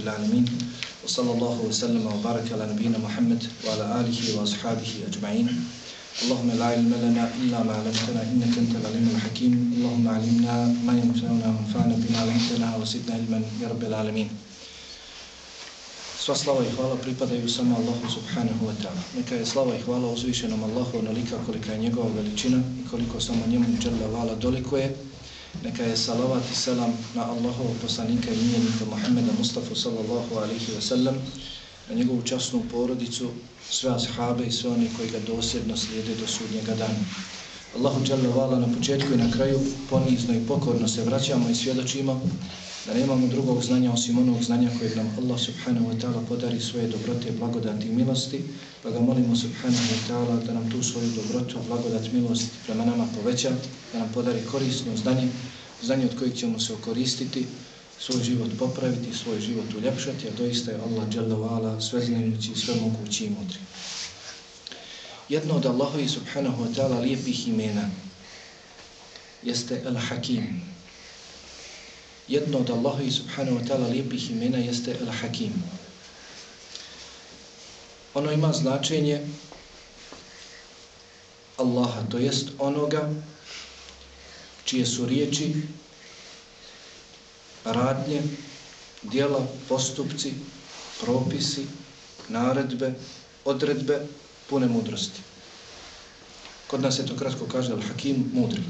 rabbil alamin. Wa sallallahu wa sallama wa baraka ala nabina Muhammad wa ala alihi wa ashabihi ajma'in. Allahumma la ilma lana illa ma 'allamtana innaka antal alimul hakim. Allahumma 'allimna ma yanfa'una wa anfa'na bima 'allamtana wa zidna ilman ya rabbil alamin. Sva slava i hvala pripadaju samo Allahu subhanahu wa ta'ala. Neka je slava i hvala uzvišenom Allahu onolika kolika je njegova veličina i koliko samo njemu dželle vala dolikuje. Neka je salavat i selam na Allahovog poslanika i mijenika Muhammeda Mustafa sallallahu alihi wa sallam, na njegovu časnu porodicu, sve ashabe i sve oni koji ga dosljedno slijede do sudnjega dana. Allahu dželle vala na početku i na kraju ponizno i pokorno se vraćamo i svjedočimo da nemamo drugog znanja osim onog znanja kojeg nam Allah subhanahu wa ta'ala podari svoje dobrote, blagodati i milosti, pa ga molimo subhanahu wa ta'ala da nam tu svoju dobrotu, blagodat, milost prema nama poveća, da nam podari korisno znanje, znanje od kojeg ćemo se okoristiti, svoj život popraviti, svoj život uljepšati, a doista je Allah jalla wa'ala sveznajući, sve mogući i mudri. Jedno od Allahovi subhanahu wa ta'ala lijepih imena jeste Al-Hakim, jedno od Allaha subhanahu wa ta'ala lijepih imena jeste Al-Hakim. Ono ima značenje Allaha, to jest onoga čije su riječi, radnje, dijela, postupci, propisi, naredbe, odredbe, pune mudrosti. Kod nas je to kratko kaže Al-Hakim, mudri.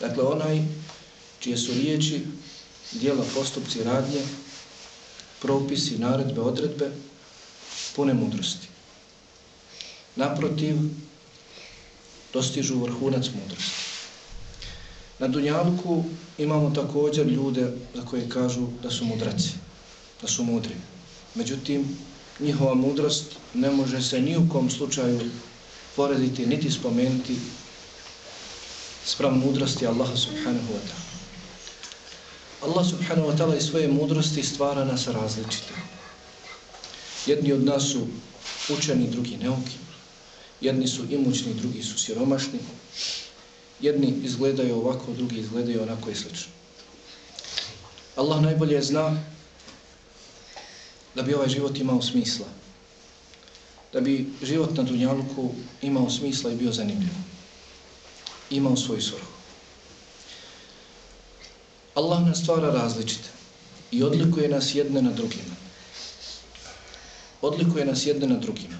Dakle, onaj čije su riječi, dijela, postupci, radnje, propisi, naredbe, odredbe, pune mudrosti. Naprotiv, dostižu vrhunac mudrosti. Na Dunjalku imamo također ljude za koje kažu da su mudraci, da su mudri. Međutim, njihova mudrost ne može se ni u kom slučaju porediti, niti spomenuti sprem mudrosti Allaha subhanahu wa ta'ala. Allah subhanahu wa ta'ala i svoje mudrosti stvara nas različite. Jedni od nas su učeni, drugi neuki. Jedni su imućni, drugi su siromašni. Jedni izgledaju ovako, drugi izgledaju onako i slično. Allah najbolje zna da bi ovaj život imao smisla. Da bi život na Dunjaluku imao smisla i bio zanimljiv. Imao svoju svrhu. Allah nas stvara različite i odlikuje nas jedne na drugima. Odlikuje nas jedne na drugima.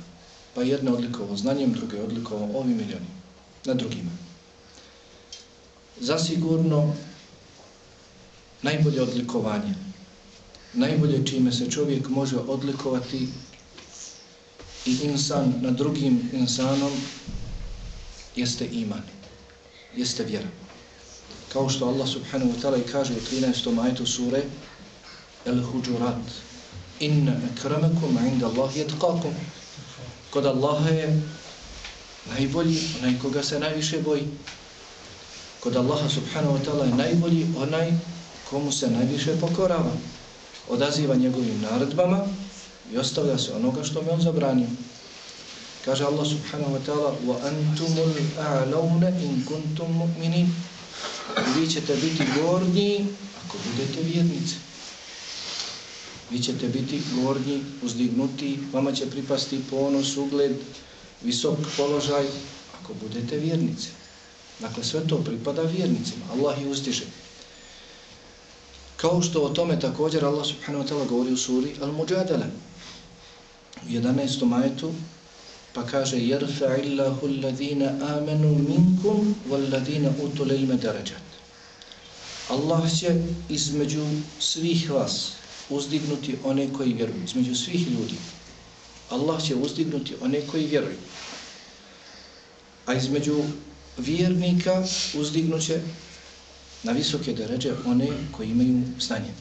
Pa jedne odlikovo znanjem, druge odlikovo ovim ili onim. Na drugima. Zasigurno najbolje odlikovanje, najbolje čime se čovjek može odlikovati i insan na drugim insanom jeste iman, jeste vjera kao što Allah subhanahu wa ta'ala i kaže u 13. majtu sure El-Huđurat Inna akramakum inda Allah jedqakum Kod Allaha je najbolji, onaj koga se najviše boji. Kod Allaha subhanahu wa ta'ala je najbolji, onaj komu se najviše pokorava. Odaziva njegovim naredbama i ostavlja se onoga što mi on zabranio. Kaže Allah subhanahu wa ta'ala وَأَنْتُمُ الْأَعْلَوْنَ إِن كُنْتُمْ مُؤْمِنِينَ Vi ćete biti gornji ako budete vjernici. Vi ćete biti gornji, uzdignuti, vama će pripasti ponos, ugled, visok položaj ako budete vjernici. Dakle, sve to pripada vjernicima. Allah ih uzdiže. Kao što o tome također Allah subhanahu wa ta'ala govori u suri Al-Mujadala. U 11. majetu pa kaže yarfa'illahu alladhina amanu minkum walladhina utul ilma darajat. Allah će između svih vas uzdignuti one koji vjeruju između svih ljudi. Allah će uzdignuti one koji vjeruju. A između vjernika uzdignuće na visoke deređe one koji imaju znanje.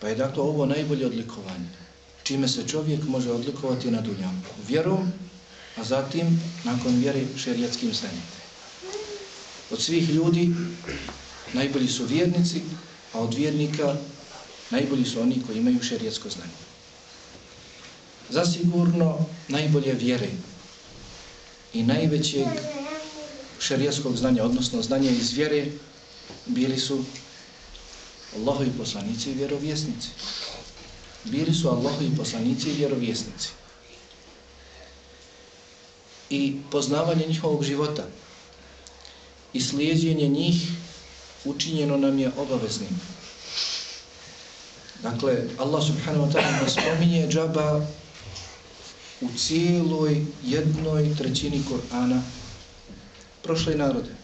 Pa je dakle ovo najbolje odlikovanje čime se čovjek može odlikovati na dunjavu. Vjerom, a zatim nakon vjere šerijatskim znanjem. Od svih ljudi najbolji su vjernici, a od vjernika najbolji su oni koji imaju šerijatsko znanje. Zasigurno najbolje vjere i najvećeg šerijskog znanja, odnosno znanja iz vjere, bili su Allahovi poslanici i vjerovjesnici. Bili su Allahovi poslanici i vjerovjesnici. I poznavanje njihovog života i slijedjenje njih učinjeno nam je obaveznim. Dakle, Allah subhanahu wa ta'ala nas spominje džaba u cijeloj jednoj trećini Korana prošle narode.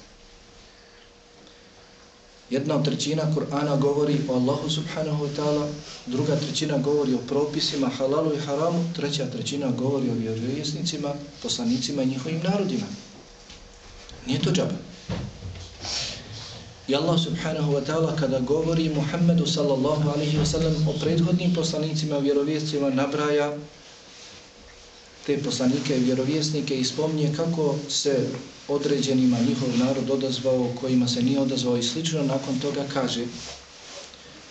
Jedna trećina Kur'ana govori o Allahu subhanahu wa ta'ala, druga trećina govori o propisima halalu i haramu, treća trećina govori o vjerovjesnicima, poslanicima i njihovim narodima. Nije to džaba. I Allah subhanahu wa ta'ala kada govori Muhammedu sallallahu alaihi wa sallam o prethodnim poslanicima, vjerovjesnicima, nabraja te poslanike i vjerovjesnike i spomnije kako se određenima njihov narod odazvao, kojima se nije odazvao i slično, nakon toga kaže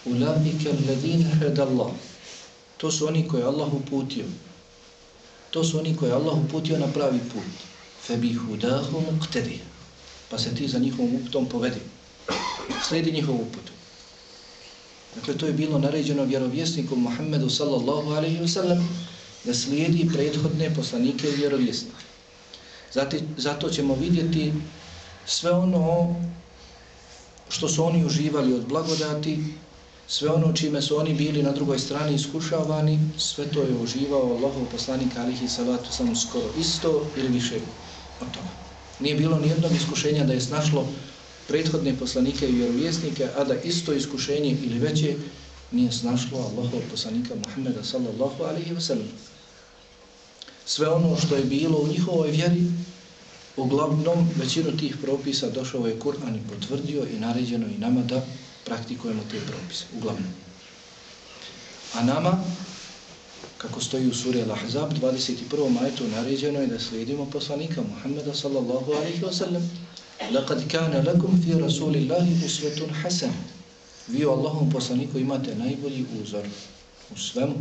Ulabike ledine hedallah To su oni koje Allah uputio. To su oni koje Allah uputio na pravi put. Febi hudahu muqtedi. Pa se ti za njihovom uputom povedi. Slijedi njihov uput. Dakle, to je bilo naređeno vjerovjesniku Muhammedu sallallahu alaihi wa sallam da slijedi prethodne poslanike i vjerovjesnike. Zati, zato ćemo vidjeti sve ono što su oni uživali od blagodati, sve ono čime su oni bili na drugoj strani iskušavani, sve to je uživao Allahov poslanik alihi salatu sam skoro isto ili više od toga. Nije bilo ni jednog iskušenja da je snašlo prethodne poslanike i vjerovjesnike, a da isto iskušenje ili veće nije snašlo Allahov poslanika Muhammeda sallallahu alihi wasallam sve ono što je bilo u njihovoj vjeri, uglavnom većinu tih propisa došao je Kur'an i potvrdio i naređeno i nama da praktikujemo te propise, uglavnom. A nama, kako stoji u suri Al-Ahzab, 21. majetu naređeno je da slijedimo poslanika Muhammeda sallallahu alaihi wa sallam لَقَدْ كَانَ لَكُمْ فِي رَسُولِ اللَّهِ أُسْوَةٌ حَسَنٌ Vi u Allahom poslaniku imate najbolji uzor u svemu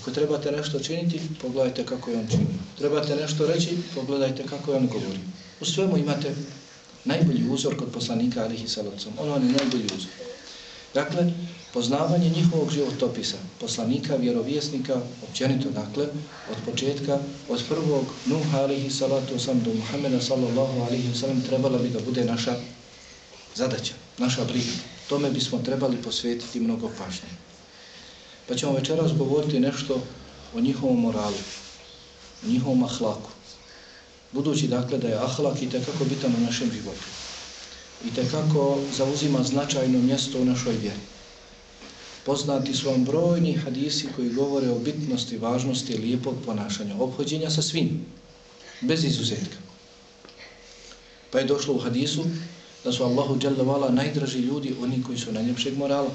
Ako trebate nešto činiti, pogledajte kako je on čini. Trebate nešto reći, pogledajte kako je on govori. U svemu imate najbolji uzor kod poslanika alihi salacom. Ono je najbolji uzor. Dakle, poznavanje njihovog životopisa, poslanika, vjerovjesnika, općenito, dakle, od početka, od prvog Nuh alihi salatu sam do Muhammeda sallallahu alihi salam trebala bi da bude naša zadaća, naša briga. Tome bismo trebali posvetiti mnogo pažnje. Pa ćemo večeras govoriti nešto o njihovom moralu, o njihovom ahlaku. Budući dakle da je ahlak i tekako bitan u našem životu. I tekako zauzima značajno mjesto u našoj vjeri. Poznati su vam brojni hadisi koji govore o bitnosti, važnosti lijepog ponašanja, obhođenja sa svim, bez izuzetka. Pa je došlo u hadisu da su Allahu najdraži ljudi, oni koji su najljepšeg morala.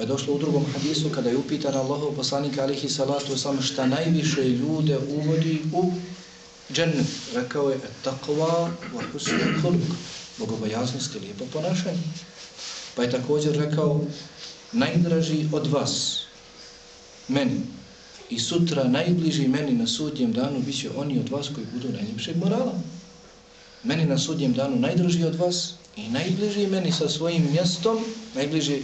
Pa je došlo u drugom hadisu kada je upitan Allahov poslanik alihi salatu sam šta najviše ljude uvodi u džennet. Rekao je takva wa husnu kuluk. Bogobojaznost i lijepo ponašanje. Pa je također rekao najdraži od vas meni i sutra najbliži meni na sudnjem danu bit će oni od vas koji budu najljepšeg morala. Meni na sudnjem danu najdraži od vas i najbliži meni sa svojim mjestom, najbliži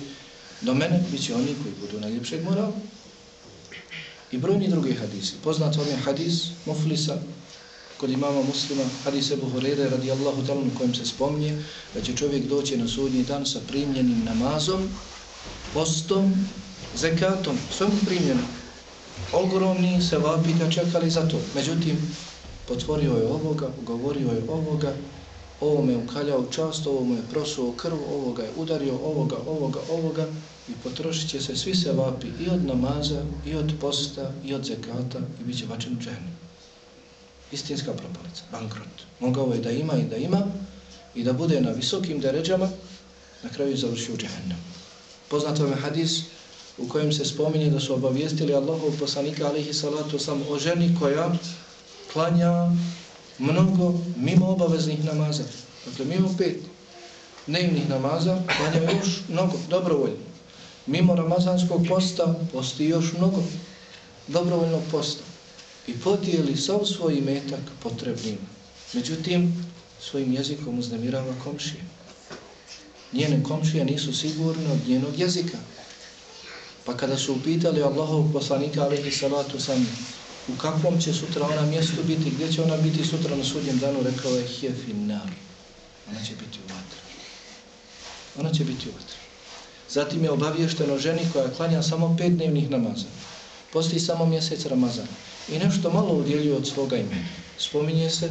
do mene bit će oni koji budu najljepšeg morala. I brojni drugi hadisi. Poznat vam je hadis Muflisa kod imama muslima, hadis Ebu Horeire radijallahu talom kojem se spomnije da će čovjek doći na sudnji dan sa primljenim namazom, postom, zekatom, sve mu primljeno. Ogromni se vapi ga čekali za to. Međutim, potvorio je ovoga, govorio je ovoga, ovo me ukaljao čast, ovome je prosuo krv, ovoga je udario, ovoga, ovoga, ovoga i potrošit će se svi se vapi i od namaza, i od posta, i od zekata i bit će bačen u džehnu. Istinska propalica, bankrot. Mogao je da ima i da ima i da bude na visokim deređama, na kraju završio u džehnu. Poznat vam je hadis u kojem se spominje da su obavijestili Allahov poslanika alihi salatu sam o ženi koja klanja mnogo mimo obaveznih namaza. Dakle, mimo pet dnevnih namaza, klanja još mnogo, dobrovoljno. Mimo ramazanskog posta, posti još mnogo. dobrovoljnog posta i podijeli sav svoj imetak potrebnim. Međutim, svojim jezikom uznemirava komšije. Njene komšije nisu sigurne od njenog jezika. Pa kada su upitali Allahov poslanika alaihi salatu sami, u kakvom će sutra ona mjestu biti, gdje će ona biti sutra na sudnjem danu, rekao je hjefinar. Ona će biti u vatru. Ona će biti u vatru. Zatim je obavješteno ženi koja klanja samo pet dnevnih namaza. Posti samo mjesec Ramazana. I nešto malo udjeljuje od svoga imena. Spominje se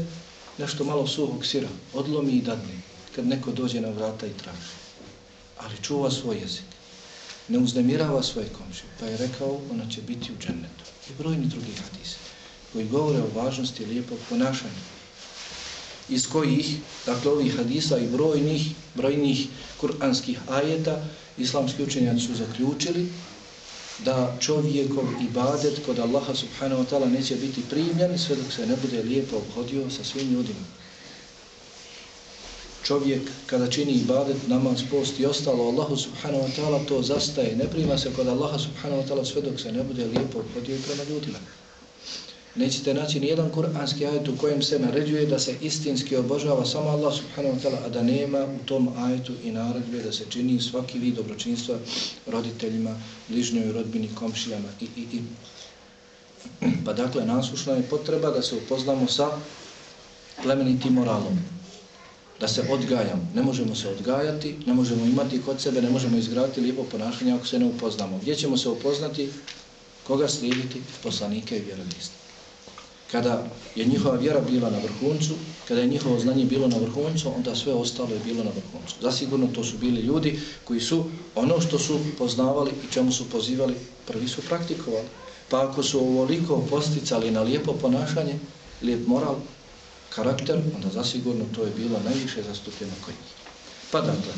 nešto malo suhog sira. Odlomi i dadne. Kad neko dođe na vrata i traži. Ali čuva svoj jezik. Ne uznemirava svoje komšije. Pa je rekao, ona će biti u džennetu. I brojni drugi hadise. Koji govore o važnosti lijepog ponašanja. Iz kojih, dakle ovih hadisa i brojnih, brojnih kuranskih ajeta, islamski učenjaci su zaključili da čovjekov ibadet kod Allaha subhanahu wa ta'ala neće biti primljen sve dok se ne bude lijepo obhodio sa svim ljudima. Čovjek kada čini ibadet, namaz, post i ostalo Allahu subhanahu wa ta'ala to zastaje. Ne prima se kod Allaha subhanahu wa ta'ala sve dok se ne bude lijepo obhodio prema ljudima nećete naći ni jedan kuranski ajet u kojem se naređuje da se istinski obožava samo Allah subhanahu wa ta'ala, a da nema u tom ajetu i naredbe da se čini svaki vid dobročinstva roditeljima, bližnjoj rodbini, komšijama i, i, i. Pa dakle, nasušna je potreba da se upoznamo sa plemenitim moralom, da se odgajamo. Ne možemo se odgajati, ne možemo imati kod sebe, ne možemo izgraditi lijepo ponašanje ako se ne upoznamo. Gdje ćemo se upoznati? Koga slijediti? Poslanike i vjerovijesti kada je njihova vjera bila na vrhuncu, kada je njihovo znanje bilo na vrhuncu, onda sve ostalo je bilo na vrhuncu. Zasigurno to su bili ljudi koji su ono što su poznavali i čemu su pozivali, prvi su praktikovali. Pa ako su ovoliko posticali na lijepo ponašanje, lijep moral, karakter, onda zasigurno to je bilo najviše zastupljeno kod njih. Pa dakle,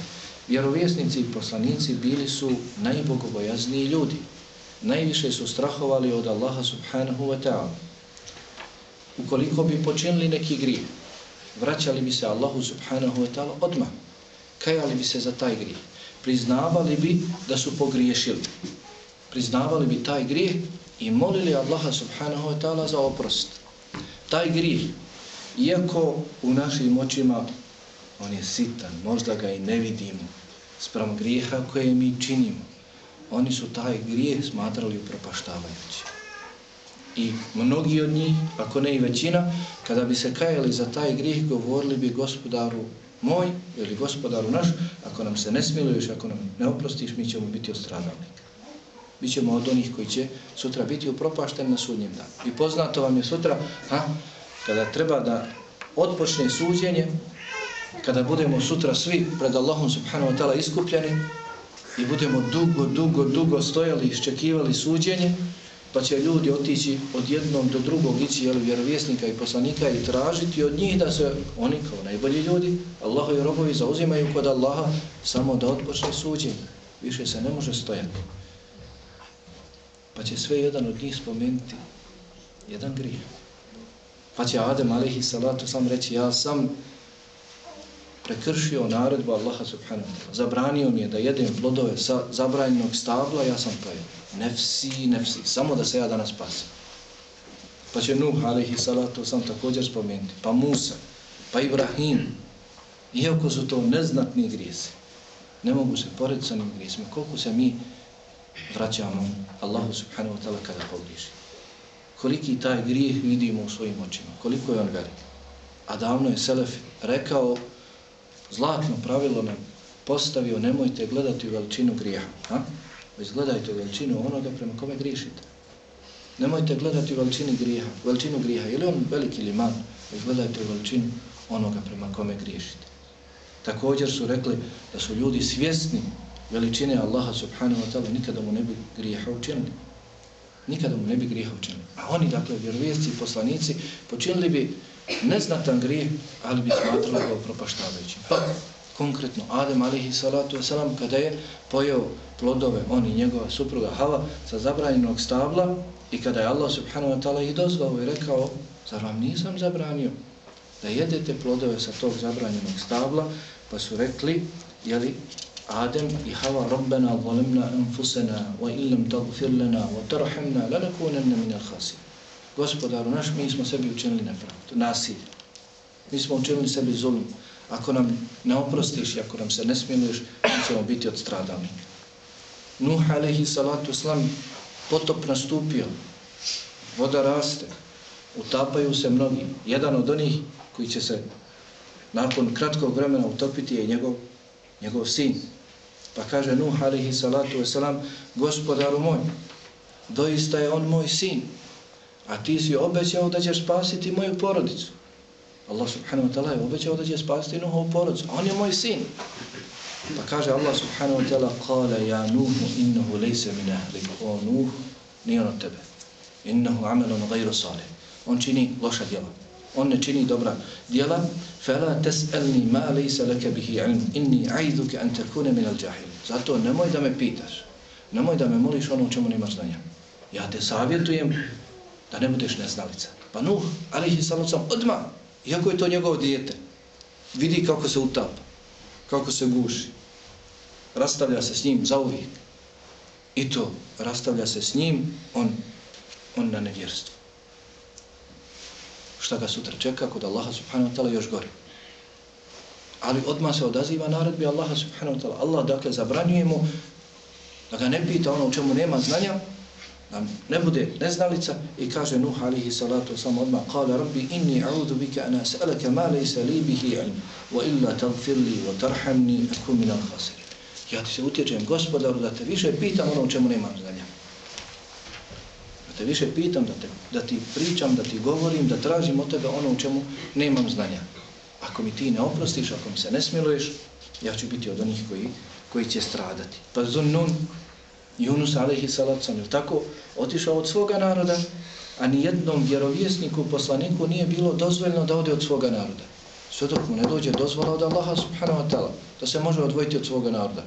vjerovjesnici i poslanici bili su najbogobojazniji ljudi. Najviše su strahovali od Allaha subhanahu wa ta'ala ukoliko bi počinili neki grijeh, vraćali bi se Allahu subhanahu wa ta'ala odmah, kajali bi se za taj grijeh, priznavali bi da su pogriješili, priznavali bi taj grijeh i molili Allaha subhanahu wa ta'ala za oprost. Taj grijeh, iako u našim očima on je sitan, možda ga i ne vidimo, sprem grijeha koje mi činimo, oni su taj grijeh smatrali upropaštavajući. I mnogi od njih, ako ne i većina, kada bi se kajali za taj grih, govorili bi gospodaru moj ili gospodaru naš, ako nam se ne smiluješ, ako nam ne oprostiš, mi ćemo biti ostradali. Bićemo od onih koji će sutra biti upropašteni na sudnjem danu. I poznato vam je sutra, ha, kada treba da odpočne suđenje, kada budemo sutra svi pred Allahom subhanahu wa ta'ala iskupljeni i budemo dugo, dugo, dugo stojali i iščekivali suđenje, pa će ljudi otići od jednog do drugog ići jel, vjerovjesnika i poslanika i tražiti od njih da se oni kao najbolji ljudi, Allahovi robovi zauzimaju kod Allaha samo da odpočne suđenje. Više se ne može stojati. Pa će sve jedan od njih spomenuti jedan grijeh. Pa će Adem alaihi salatu sam reći ja sam prekršio naredbu Allaha subhanahu wa ta'ala. Zabranio mi je da jedem plodove sa zabranjenog stabla, ja sam pojel. Nefsi, nefsi, samo da se ja danas spasim. Pa će Nuh, alaihi salatu, sam također spomenuti. Pa Musa, pa Ibrahim. Iako su to neznatni grijesi, ne mogu se porediti sa onim grijesima. Koliko se mi vraćamo Allahu subhanahu wa ta'ala kada pogriši. Koliki taj grijeh vidimo u svojim očima, koliko je on velik. A davno je Selef rekao zlatno pravilo nam postavio, nemojte gledati u veličinu grijeha. Ha? Već gledajte u veličinu onoga prema kome griješite. Nemojte gledati u veličini grijeha, veličinu grijeha, ili on veliki ili man, već gledajte u veličinu onoga prema kome griješite. Također su rekli da su ljudi svjesni veličine Allaha subhanahu wa ta'ala, nikada mu ne bi grijeha učinili. Nikada mu ne bi grijeha učinili. A oni, dakle, vjerovijesci i poslanici, počinili bi neznatan grijeh, ali bi smatrali ga propaštavajućim. Pa, konkretno, Adem alihi salatu wasalam, kada je pojeo plodove, on i njegova supruga Hava, sa zabranjenog stabla, i kada je Allah subhanahu wa ta'ala ih dozvao i rekao, zar vam nisam zabranio da jedete plodove sa tog zabranjenog stabla, pa su rekli, jeli, Adem i Hava Rabbena zalimna anfusena wa illam tagfir lana wa tarhamna lanakunanna min al-khasirin. Gospodaru naš, mi smo sebi učinili nepravdu, nasilje. Mi smo učinili sebi zulum. Ako nam ne oprostiš i ako nam se ne smiluješ, mi ćemo biti od stradalnika. Nuh alaihi salatu slam potop nastupio, voda raste, utapaju se mnogi. Jedan od onih koji će se nakon kratkog vremena utopiti je njegov, njegov sin. Pa kaže Nuh alihi salatu wasalam, gospodaru moj, doista je on moj sin, a ti si obećao da ćeš spasiti moju porodicu. Allah subhanahu wa ta'ala je obećao da će spasiti Nuhovu porodicu, a on je moj sin. Pa kaže Allah subhanahu wa ta'ala, kale ja Nuhu innahu lejse min ahli, o Nuh, nije on od tebe. Innahu amelon gajru salih. On čini loša djela. On ne čini dobra djela. Fela tes'elni ma lejse leke bihi ilm. Inni aidhuke an takuna min al jahil. Zato nemoj da me pitaš. Nemoj da me moliš ono u čemu nemaš znanja. Ja te savjetujem da ne budeš neznalica. Pa Nuh, alihi sallam, odma, iako je to njegovo dijete, vidi kako se utapa, kako se guši. Rastavlja se s njim za uvijek. I to, rastavlja se s njim, on, on na nevjerstvu. Šta ga sutra čeka kod Allaha subhanahu wa ta'ala još gori. Ali odmah se odaziva naredbi Allaha subhanahu wa ta'ala. Allah dakle zabranjuje mu da ga ne pita ono u čemu nema znanja, da ne bude neznalica i kaže Nuh alihi salatu sam odmah kale rabbi inni a'udhu bika ana sa'alaka ma laysa li bihi ilm wa illa tagfir li wa tarhamni akum min al-khasirin ja ti se utječem gospodaru da te više pitam ono u čemu nemam znanja te više pitam da, te, da ti pričam da ti govorim da tražim od tebe ono u čemu nemam znanja ako mi ti ne oprostiš ako mi se ne smiluješ ja ću biti od onih koji, koji će stradati pa zunnun Yunus alaihi salacom, ili tako, otišao od svoga naroda, a ni jednom vjerovjesniku, poslaniku nije bilo dozvoljno da ode od svoga naroda. Sve dok mu ne dođe dozvola od Allaha subhanahu wa ta'ala, da se može odvojiti od svoga naroda.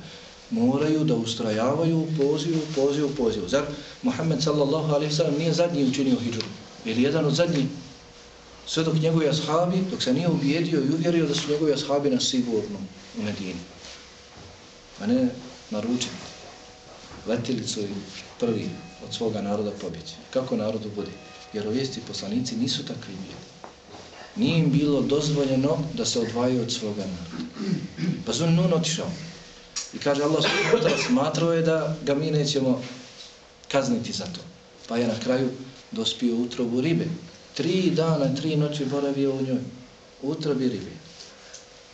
Moraju da ustrajavaju pozivu, pozivu, pozivu. Zar Muhammed sallallahu alaihi sallam nije zadnji učinio hijđu? Ili jedan od zadnjih? Sve dok njegovi ashabi, dok se nije ubijedio i uvjerio da su njegovi ashabi na sigurnom u Medini. A ne naručiti letili su prvi od svoga naroda pobjeći. Kako narodu bude? Jer ovijesti poslanici nisu takvi bili. Nije im bilo dozvoljeno da se odvaju od svoga naroda. Pa su nun otišao. I kaže Allah subhanahu smatrao je da ga mi nećemo kazniti za to. Pa je na kraju dospio utrobu ribe. Tri dana, tri noći boravio u njoj. Utrobi ribe.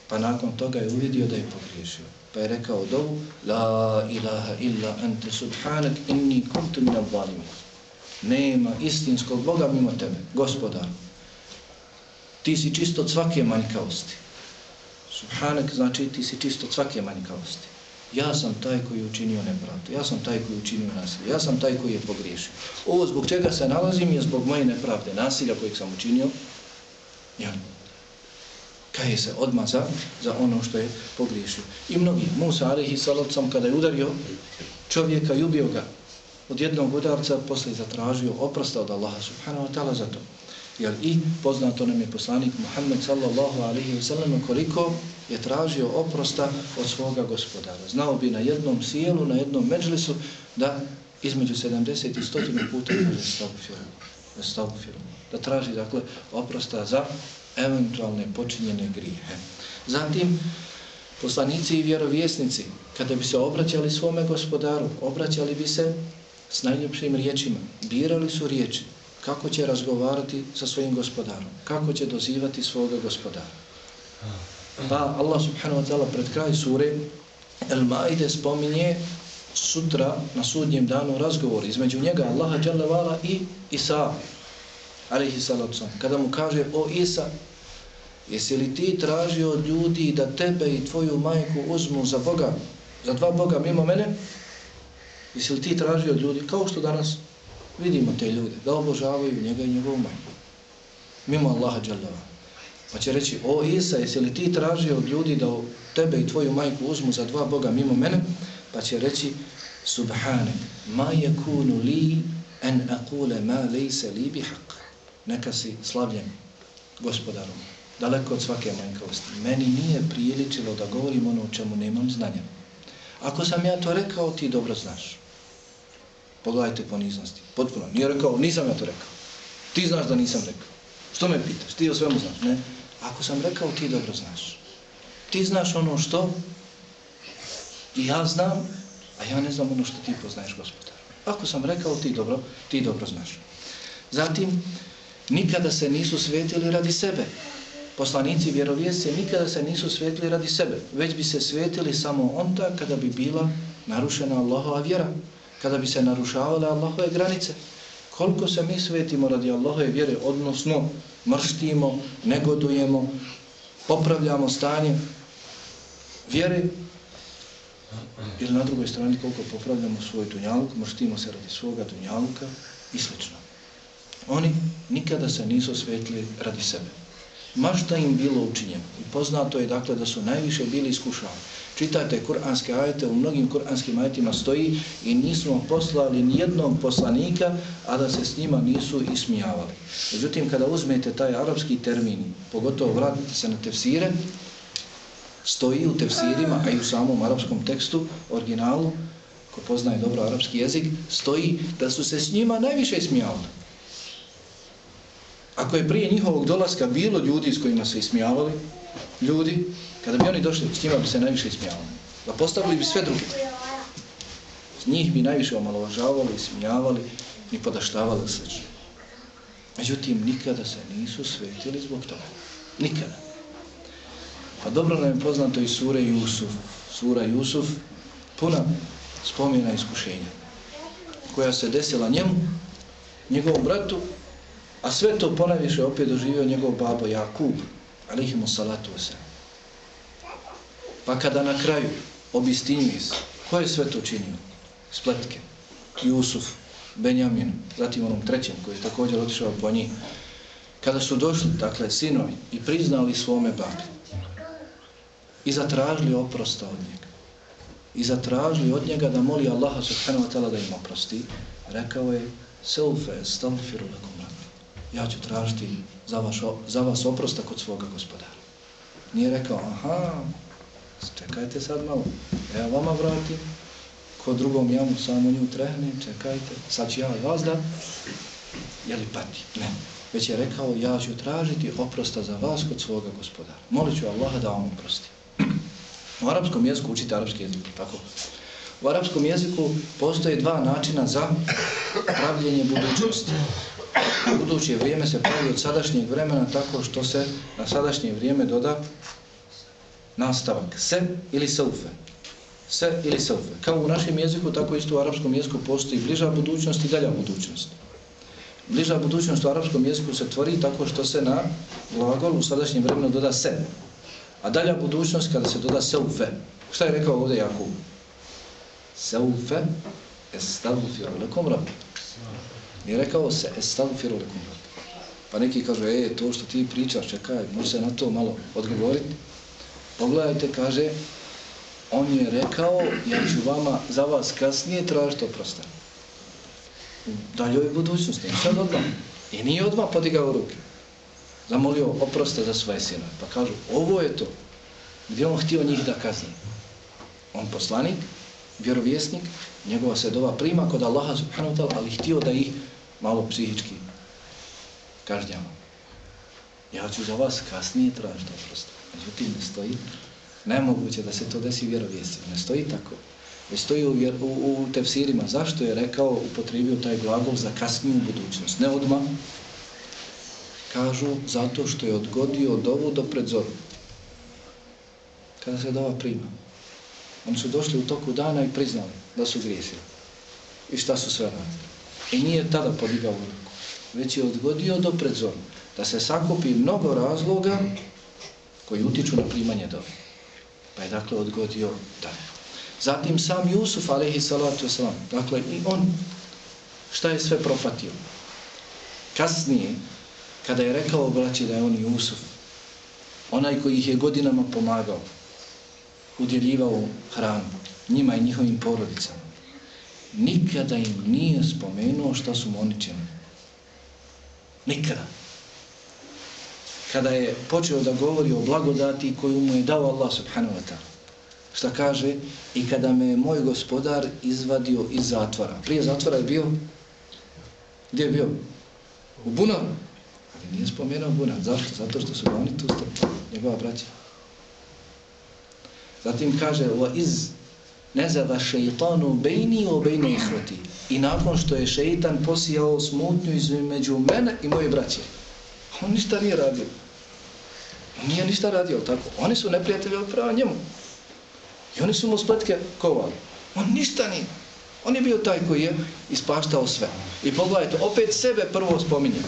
Pa nakon toga je uvidio da je pogriješio pa je rekao dovu La ilaha illa ante subhanak inni kuntu min zalimin. Nema istinskog Boga mimo tebe, gospodar. Ti si čisto od svake manjkavosti. Subhanak znači ti si čisto od svake manjkavosti. Ja sam taj koji je učinio nepravdu. Ja sam taj koji je učinio nasilje. Ja sam taj koji je pogriješio. Ovo zbog čega se nalazim je zbog moje nepravde, nasilja kojeg sam učinio. Ja kaje se odmah za, za ono što je pogriješio. I mnogi, Musa alihi Salocom, kada je udario čovjeka i ubio ga od jednog udarca, posle zatražio oprosta od Allaha subhanahu wa ta'ala za to. Jer i poznato nam je poslanik Muhammed sallallahu alaihi wa sallam koliko je tražio oprosta od svoga gospodara. Znao bi na jednom sjelu, na jednom međlisu da između 70 i 100 puta kaže stavfiru. Da traži dakle oprosta za eventualne počinjene grijehe. Zatim, poslanici i vjerovjesnici, kada bi se obraćali svome gospodaru, obraćali bi se s najljepšim riječima, birali su riječi, kako će razgovarati sa svojim gospodarom, kako će dozivati svoga gospodara. Pa Allah subhanahu wa ta'ala pred kraj sure El Maide spominje sutra na sudnjem danu razgovor između njega Allaha i Isa alaihi salatu kada mu kaže o Isa jesi li ti tražio od ljudi da tebe i tvoju majku uzmu za Boga za dva Boga mimo mene? Jesi li ti tražio od ljudi? Kao što danas vidimo te ljude da obožavaju njega i njegovu majku mimo Allaha dželle pa će reći o Isa jesi li ti tražio od ljudi da tebe i tvoju majku uzmu za dva Boga mimo mene pa će reći subhane ma yakunu li an aqula ma laysa li bihaq neka si slavljen gospodarom, daleko od svake manjkavosti. Meni nije priličilo da govorim ono o čemu nemam znanja. Ako sam ja to rekao, ti dobro znaš. Pogledajte poniznosti. Potpuno. Nije rekao, nisam ja to rekao. Ti znaš da nisam rekao. Što me pitaš? Ti o svemu znaš. Ne. Ako sam rekao, ti dobro znaš. Ti znaš ono što i ja znam, a ja ne znam ono što ti poznaješ, gospodar. Ako sam rekao, ti dobro, ti dobro znaš. Zatim, nikada se nisu svetili radi sebe. Poslanici vjerovjesce nikada se nisu svetili radi sebe, već bi se svetili samo onda kada bi bila narušena Allahova vjera, kada bi se narušavale Allahove granice. Koliko se mi svetimo radi Allahove vjere, odnosno mrštimo, negodujemo, popravljamo stanje vjere, ili na drugoj strani koliko popravljamo svoj dunjaluk, mrštimo se radi svoga dunjaluka i slično. Oni nikada se nisu svetili radi sebe. Mašta im bilo učinjeno. I poznato je dakle da su najviše bili iskušani. Čitajte kuranske ajete, u mnogim kuranskim ajetima stoji i nismo poslali nijednog poslanika, a da se s njima nisu ismijavali. Međutim, kada uzmete taj arapski termin, pogotovo vratite se na tefsire, stoji u tefsirima, a i u samom arapskom tekstu, originalu, ko poznaje dobro arapski jezik, stoji da su se s njima najviše ismijavali. Ako je prije njihovog dolaska bilo ljudi s kojima se ismijavali, ljudi, kada bi oni došli, s njima bi se najviše ismijavali. Da postavili bi sve druge. S njih bi najviše omalovažavali, ismijavali i podaštavali sl. Međutim, nikada se nisu svetili zbog toga. Nikada. Pa dobro nam je poznato i sura Jusuf. Sura Jusuf, puna spomena iskušenja koja se desila njemu, njegovom bratu, A sve to ponaviše opet doživio njegov babo Jakub, alihimu salatu wasalam. Pa kada na kraju obistinjuje se, ko je sve to činio? Spletke, Jusuf, Benjamin, zatim onom trećem koji je također otišao po njih. Kada su došli, dakle, sinovi, i priznali svome babi, i zatražili oprosta od njega, i zatražili od njega da moli Allaha subhanahu wa ta'ala da im oprosti, rekao je, Selfe, stavfiru lakum ja ću tražiti za, vaš, za vas oprosta kod svoga gospodara. Nije rekao, aha, čekajte sad malo, ja vama vratim, kod drugom jamu samo nju trehne, čekajte, sad ću ja vas da, je li pati? Ne. Već je rekao, ja ću tražiti oprosta za vas kod svoga gospodara. Molit ću Allaha da vam oprosti. U arapskom jeziku učite arapski jezik, tako? U arapskom jeziku postoje dva načina za pravljenje budućnosti buduće vrijeme se pravi od sadašnjeg vremena tako što se na sadašnje vrijeme doda nastavak se ili seufe. Se ili seufe. Kao u našem jeziku, tako isto u arapskom jeziku postoji bliža budućnost i dalja budućnost. Bliža budućnost u arapskom jeziku se tvori tako što se na glagol u sadašnjem vremenu doda se. A dalja budućnost kada se doda seufe. Šta je rekao ovdje Jakub? Seufe estavfiru lekom rabu. Nije rekao se, estagfiru lekum. Pa neki kažu, e, to što ti pričaš, čekaj, može se na to malo odgovoriti. Pogledajte, kaže, on je rekao, ja ću vama, za vas kasnije tražiti oprosta. U daljoj budućnosti, sad odmah. I nije odmah podigao ruke. Zamolio oprosta za svoje sinove. Pa kažu, ovo je to. Gdje on htio njih da kazni? On poslanik, vjerovjesnik, njegova se dova prima kod Allaha subhanahu wa ta'ala, ali htio da ih malo psihički kažnjamo. Ja ću za vas kasnije tražiti oprost. Međutim, ne stoji. Nemoguće da se to desi vjerovijesti. Ne stoji tako. Ne stoji u, vjer, u, u tefsirima. Zašto je rekao, upotrebio taj glagol za kasniju budućnost? Ne odmah. Kažu, zato što je odgodio dovu do predzoru. Kada se dova prima. Oni su došli u toku dana i priznali da su griješili. I šta su sve radili. I nije tada podigao ruku, već je odgodio do predzora, da se sakupi mnogo razloga koji utiču na primanje dobe. Pa je dakle odgodio dalje. Zatim sam Jusuf, alaihi salatu wasalam, dakle i on, šta je sve propatio? Kasnije, kada je rekao braći da je on Jusuf, onaj koji ih je godinama pomagao, udjeljivao hranu, njima i njihovim porodicama, nikada im nije spomenuo šta su mu oni činili. Nikada. Kada je počeo da govori o blagodati koju mu je dao Allah subhanahu wa ta'ala. Šta kaže? I kada me je moj gospodar izvadio iz zatvora. Prije zatvora je bio? Gdje je bio? U Bunaru. Ali nije spomenuo Bunar. Zašto? Zato što su ga oni tu strpali. Njegova braća. Zatim kaže wa iz nezava šeitanu bejni o bejni ihvati. I nakon što je šeitan posijao smutnju između mene i moje braće. On ništa nije radio. On nije ništa radio, tako? Oni su neprijatelji prava njemu. I oni su mu spletke kovali. On ništa nije. On je bio taj koji je ispaštao sve. I pogledajte, opet sebe prvo spominje.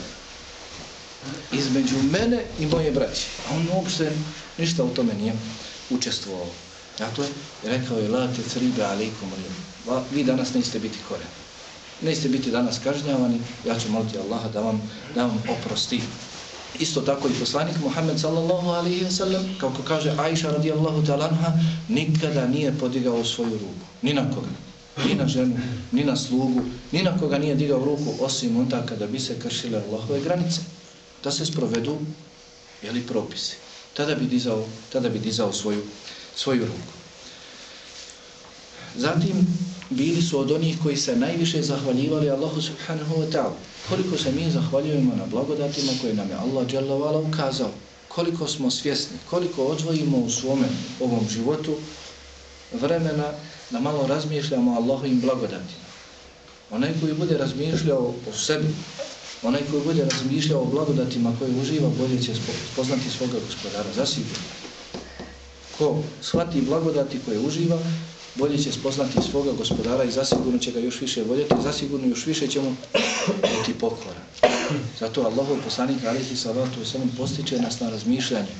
Između mene i moje braće. A on uopšte ništa u tome nije učestvovao. Dakle, rekao je, la te cribe alikum Vi danas nećete biti kore. Nećete biti danas kažnjavani. Ja ću moliti Allaha da vam, da vam oprosti. Isto tako i poslanik Muhammed sallallahu alaihi wa sallam, kako kaže Aisha radijallahu talanha, nikada nije podigao svoju ruku. Ni na koga. Ni na ženu, ni na slugu, ni na koga nije digao ruku, osim onda kada bi se kršile Allahove granice. Da se sprovedu, jeli propisi. Tada bi dizao, tada bi dizao svoju, svoju ruku. Zatim, bili su od onih koji se najviše zahvaljivali Allahu subhanahu wa ta'ala. Koliko se mi zahvaljujemo na blagodatima koje nam je Allah dželavala ukazao. Koliko smo svjesni, koliko odvojimo u svome ovom životu vremena da malo razmišljamo Allahovim blagodatima. Onaj koji bude razmišljao o sebi, onaj koji bude razmišljao o blagodatima koje uživa, bolje će spoznati svoga gospodara. Zasigurno. Ko shvati blagodati koje uživa, bolje će spoznati svoga gospodara i zasigurno će ga još više voljeti, zasigurno još više će mu biti pokoran. Zato Allahov poslanik alihi salatu wasalam postiče nas na razmišljanje.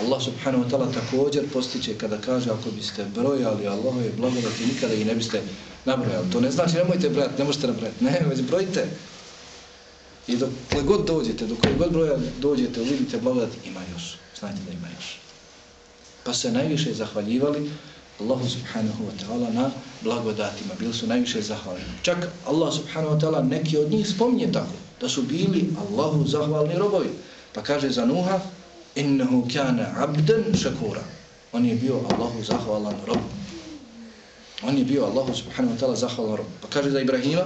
Allah subhanahu wa ta'ala također postiče kada kaže ako biste brojali Allahove blagodati nikada i ne biste nabrojali. To ne znači nemojte brojati, ne možete nabrojati. Ne, već brojite. I dok god dođete, dok god broja dođete, uvidite blagodati, ima još. Znajte da ima još. Pa se najviše zahvaljivali Allahu subhanahu wa ta'ala na blagodatima. Bili su najviše zahvalni. Čak Allah subhanahu wa ta'ala neki od njih spomnje tako. Da su bili Allahu zahvalni robovi. Pa kaže za Nuha innehu kana abdan šakura. On je bio Allahu zahvalan rob. On je bio Allahu subhanahu wa ta'ala zahvalan rob. Pa kaže za Ibrahima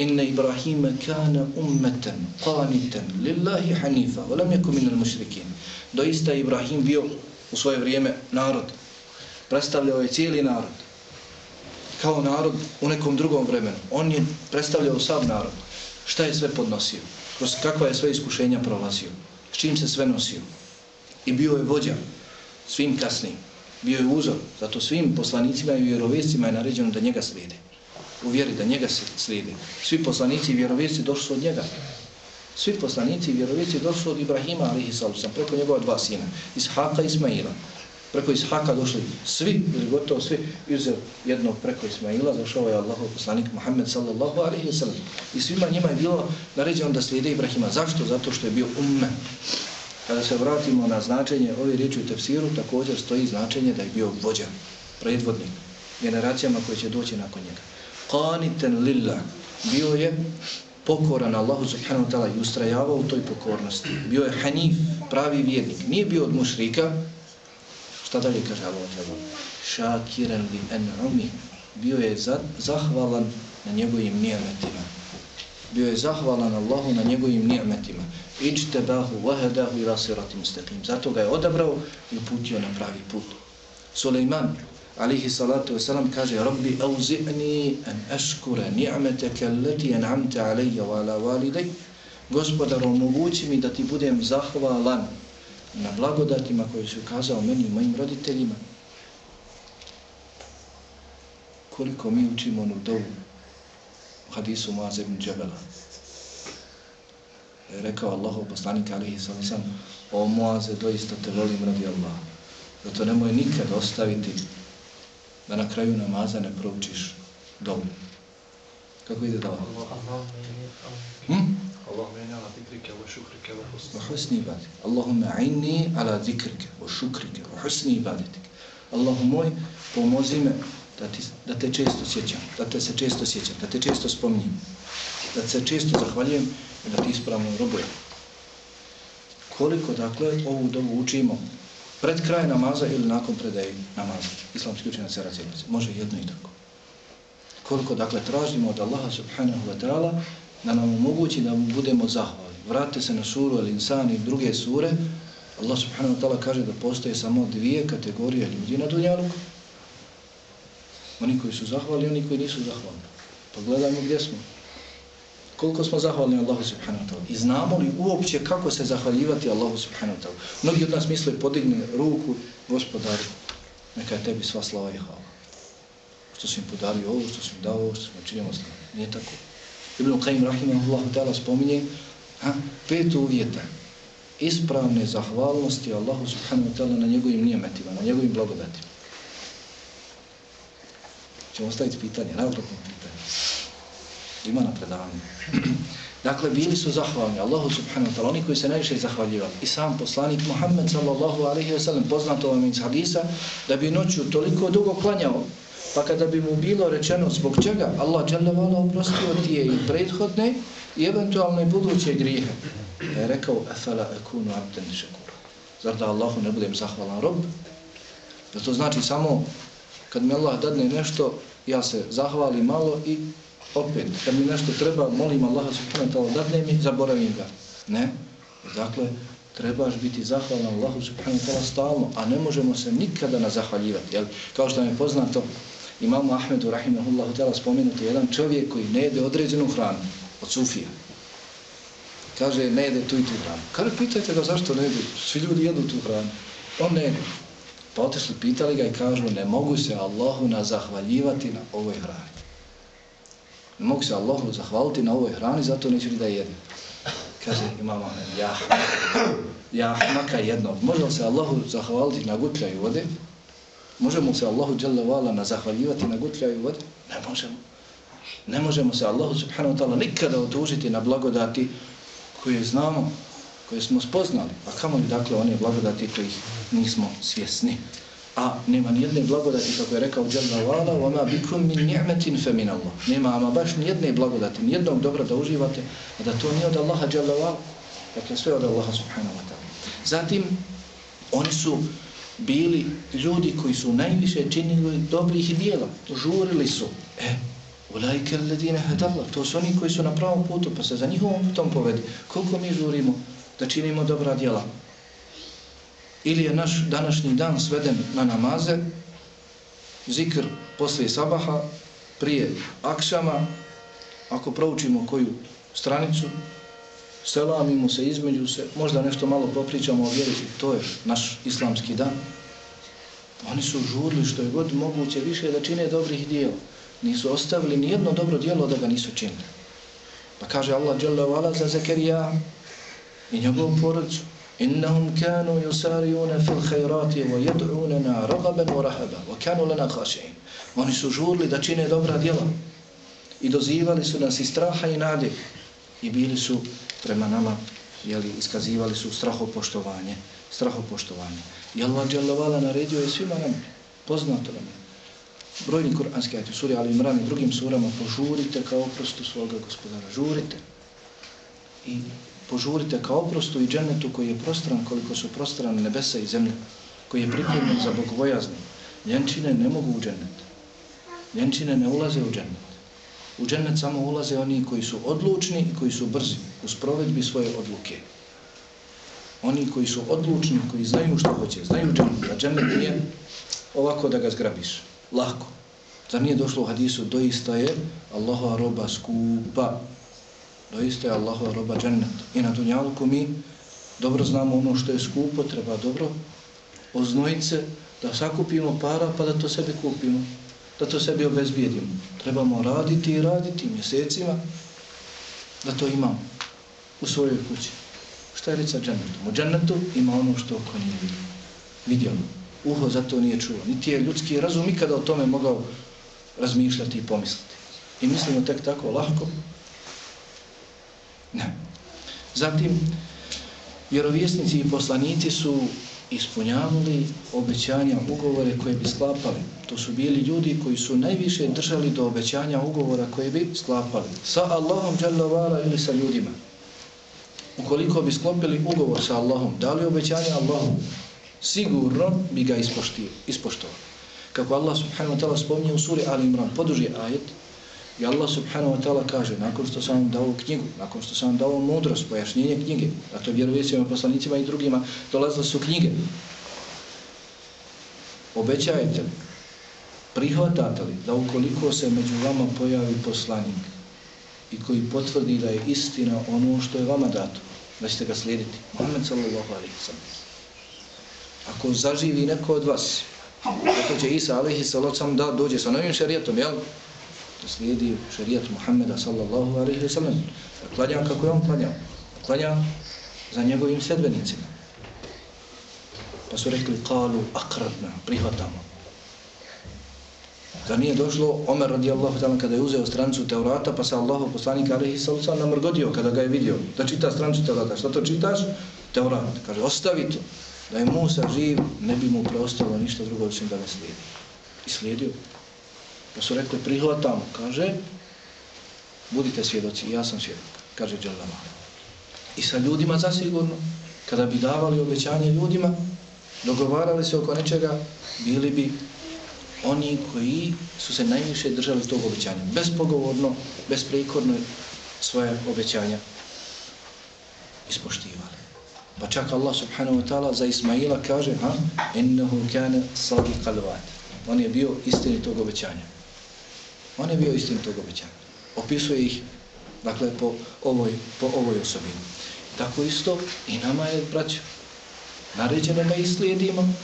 Inna Ibrahima kana ummeten qanitan lillahi hanifa walam yakun minal mušrikin. Doista Ibrahim bio u svoje vrijeme narod predstavljao je cijeli narod. Kao narod u nekom drugom vremenu. On je predstavljao sav narod. Šta je sve podnosio? Kroz kakva je sve iskušenja prolazio? S čim se sve nosio? I bio je vođa svim kasnim. Bio je uzor. Zato svim poslanicima i vjerovjescima je naređeno da njega slijede. Uvjeri da njega slijede. Svi poslanici i vjerovjesci došli su od njega. Svi poslanici i vjerovici došli od Ibrahima, alihi preko njegova dva sina, Ishaka i Ismaila preko Ishaka došli svi, ili gotovo svi, izuzev jednog preko Ismaila, došao je Allahov poslanik Muhammed sallallahu alaihi sallam. I svima njima je bilo naređeno da slijede Ibrahima. Zašto? Zato što je bio umme. Kada se vratimo na značenje ove riječi u tefsiru, također stoji značenje da je bio vođa, predvodnik, generacijama koje će doći nakon njega. Qaniten lillah. Bio je pokoran Allahu subhanahu wa ta'ala i ustrajavao u toj pokornosti. Bio je hanif, pravi vjernik. Nije bio od mušrika, Šta dalje kaže Allah ta'ala? Šakiran li en'umi. Bio je zahvalan na njegovim nijemetima. Bio je zahvalan Allahu na njegovim nijemetima. Iđtebahu vahedahu ila sirati mustaqim. Zato ga je odabrao i uputio na pravi put. Suleiman, alihi salatu wasalam, kaže Rabbi auzi'ni an ashkura ni'meteke allati an'amta alayya wa ala walidej. Gospodar, omogući mi da ti budem zahvalan na blagodatima koje si ukazao meni i mojim roditeljima. Koliko mi učimo onu dovu u hadisu Muaz ibn Džabela. Je rekao Allahov poslanik alihi sallam o Muaze doista te volim radi Allah. Zato nemoj nikad ostaviti da na kraju namaza ne proučiš dobu. Kako ide dobu? Hm? Allahumma inni ala zikrike wa shukrike wa husni ibadetike. Allahumma inni ala zikrike wa shukrike wa husni ibadetike. Allahumma moj, pomozi me da, ti, da te često sjećam, da te se često sjećam, da te često spomnim, da se često zahvaljujem i da ti ispravno robujem. Koliko dakle ovu dobu učimo, Pred kraj namaza ili nakon predaje namaza. Islamski učenjac se razilazi. Može jedno i drugo. Koliko dakle tražimo od Allaha subhanahu wa ta'ala da nam omogući da mu budemo zahvali. Vratite se na suru ili insan i druge sure. Allah subhanahu wa ta'ala kaže da postoje samo dvije kategorije ljudi na dunjaluku. Oni koji su zahvali i oni koji nisu zahvali. Pa gledajmo gdje smo. Koliko smo zahvalni Allahu subhanahu wa ta'ala. I znamo li uopće kako se zahvaljivati Allahu subhanahu wa ta'ala. Mnogi od nas misle podigne ruku gospodaru. Neka je tebi sva slava i hvala. Što si im podario ovo, što si im dao ovo, što smo činimo slava. Nije tako. Ibn Qaim rahimahullahu ta'ala spominje ha, pet uvjeta ispravne zahvalnosti Allahu subhanahu wa ta'ala na njegovim nijemetima, na njegovim blagodatima. Čemo ostaviti pitanje, navratno pitanje. Ima na predavanju. dakle, bili su zahvalni Allahu subhanahu wa ta'ala, oni koji se najviše zahvaljivali. I sam poslanik Muhammed sallallahu alaihi wa sallam, poznato vam iz hadisa, da bi noću toliko dugo klanjao, pa kada bi mu bilo rečeno zbog čega, Allah jalla vala oprostio ti je i prethodne i eventualne buduće grijehe. Pa je rekao, afala akunu abden šekur. Zar da Allahu ne budem zahvalan rob? Da to znači samo kad mi Allah dadne nešto, ja se zahvalim malo i opet, kad mi nešto treba, molim Allaha subhanahu wa ta'ala dadne mi, zaboravim ga. Ne. Dakle, trebaš biti zahvalan Allahu subhanahu wa ta'ala stalno, a ne možemo se nikada na zahvaljivati. Jel? Kao što nam je poznato, imamu Ahmedu rahimahullahu ta'ala spomenuti jedan čovjek koji ne jede određenu hranu od Sufija. Kaže, ne jede tu i tu hranu. Kaže, pitajte ga zašto ne jede? Svi ljudi jedu tu hranu. On ne jede. Pa otešli, pitali ga i kažu, ne mogu se Allahu na zahvaljivati na ovoj hrani. Ne mogu se Allahu zahvaliti na ovoj hrani, zato neću ni da jedem. Kaže, imamo, ja, ja, maka jedno. Može se Allahu zahvaliti na gutljaju vode? Možemo se Allahu dželle na zahvaljivati na gutljaju vode? Ne možemo. Ne možemo se Allahu subhanahu wa ta'ala nikada otužiti na blagodati koje znamo, koje smo spoznali. A kamo li dakle one blagodati kojih nismo svjesni? A nema ni jedne blagodati, kako je rekao Jalla Vala, وَمَا بِكُمْ مِنْ نِعْمَةٍ فَمِنَ اللَّهِ Nema ama baš ni jedne blagodati, ni jednog dobra da uživate, a da to nije od Allaha Jalla Vala. Dakle, sve od Allaha subhanahu wa ta'ala. Zatim, oni su bili ljudi koji su najviše činili dobrih dijela, žurili su. E, ulajke ledine hedallah, to su oni koji su na pravom putu, pa se za njihovom putom povedi. Koliko mi žurimo da činimo dobra dijela? Ili je naš današnji dan sveden na namaze, zikr poslije sabaha, prije akšama, ako proučimo koju stranicu, selamimo se između se, možda nešto malo popričamo o vjeri, to je naš islamski dan. Oni su žurli što je god moguće više da čine dobrih dijela. Nisu ostavili ni jedno dobro dijelo da ga nisu činili. Pa kaže Allah Jalla wa'ala za Zekerija i njegovu porodicu Innahum kanu yusariuna fil khairati wa yad'unana raghaban wa rahaba wa kanu lana khashi'in. Oni su žurli da čine dobra djela i dozivali su nas i straha i nade i bili su prema nama jeli, iskazivali su strahopoštovanje, strahopoštovanje. I Allah dželovala naredio je svima nam, poznato nam je. Brojni kuranski ajti, suri Ali Imran i drugim surama, požurite kao oprostu svoga gospodara, žurite. I požurite kao oprostu i džennetu koji je prostran koliko su prostrane nebesa i zemlje, koji je pripremljen za bogovojazni. Ljenčine ne mogu u džennet. Ljenčine ne ulaze u džennet. U džennet samo ulaze oni koji su odlučni i koji su brzi u sprovedbi svoje odluke. Oni koji su odlučni, koji znaju što hoće, znaju džennet, a džennet nije ovako da ga zgrabiš, lako. Zar nije došlo u hadisu, doista je Allahova roba skupa, doista je Allahova roba džennet. I na dunjalku mi dobro znamo ono što je skupo, treba dobro oznojit se, da sakupimo para pa da to sebi kupimo da to sebi obezbijedimo. Trebamo raditi i raditi mjesecima da to imamo u svojoj kući. Šta je li džennetom? U džennetu ima ono što oko nije vidio. Vidio. Uho za to nije čulo. Niti je ljudski razum ikada o tome mogao razmišljati i pomisliti. I mislimo tek tako lahko. Ne. Zatim, vjerovjesnici i poslanici su ispunjavali obećanja, ugovore koje bi sklapali. To su bili ljudi koji su najviše držali do obećanja ugovora koje bi sklapali. Sa Allahom dželjavara ili sa ljudima. Ukoliko bi sklopili ugovor sa Allahom, dali obećanje Allahom, sigurno bi ga ispoštovali. Kako Allah subhanahu wa ta'ala spominje u suri Ali Imran, poduži ajet, i Allah subhanahu wa ta'ala kaže, nakon što sam vam dao knjigu, nakon što sam vam dao mudrost, pojašnjenje knjige, a to vjerovijesima, poslanicima i drugima, dolazile su knjige. Obećajte li, prihvatate li da ukoliko se među vama pojavi poslanik i koji potvrdi da je istina ono što je vama dato, da ćete ga slijediti. Muhammed sallallahu alaihi sallam. Ako zaživi neko od vas, ako će Isa alaihi sallam da dođe sa novim šarijetom, jel? Da slijedi šarijat Muhammeda sallallahu alaihi sallam. Da klanja kako je on klanjao. Da klanja za njegovim sedbenicima. Pa su rekli, kalu akradna, prihvatamo. Da nije došlo Omer radijallahu ta'ala kada je uzeo strancu Teurata, pa se Allahu poslanik alaihi sallam namrgodio kada ga je vidio da čita strancu Teurata. Šta to čitaš? Teurat. Kaže, ostavi to. Da je Musa živ, ne bi mu preostalo ništa drugo osim da ga slijedi. I slijedio. Pa su rekli, prihvatamo. Kaže, budite svjedoci, ja sam svjedok. Kaže Đalama. I sa ljudima zasigurno, kada bi davali obećanje ljudima, dogovarali se oko nečega, bili bi oni koji su se najviše držali tog obećanja. Bezpogovorno, besprekorno svoje obećanja ispoštivali. Pa čak Allah subhanahu wa ta'ala za Ismaila kaže ha, ennehu kane sadi kalvat. On je bio istinitog obećanja. On je bio istin tog obećanja. Opisuje ih dakle, po ovoj, po ovoj osobini. Tako isto i nama je, braćo, naređeno da slijedimo.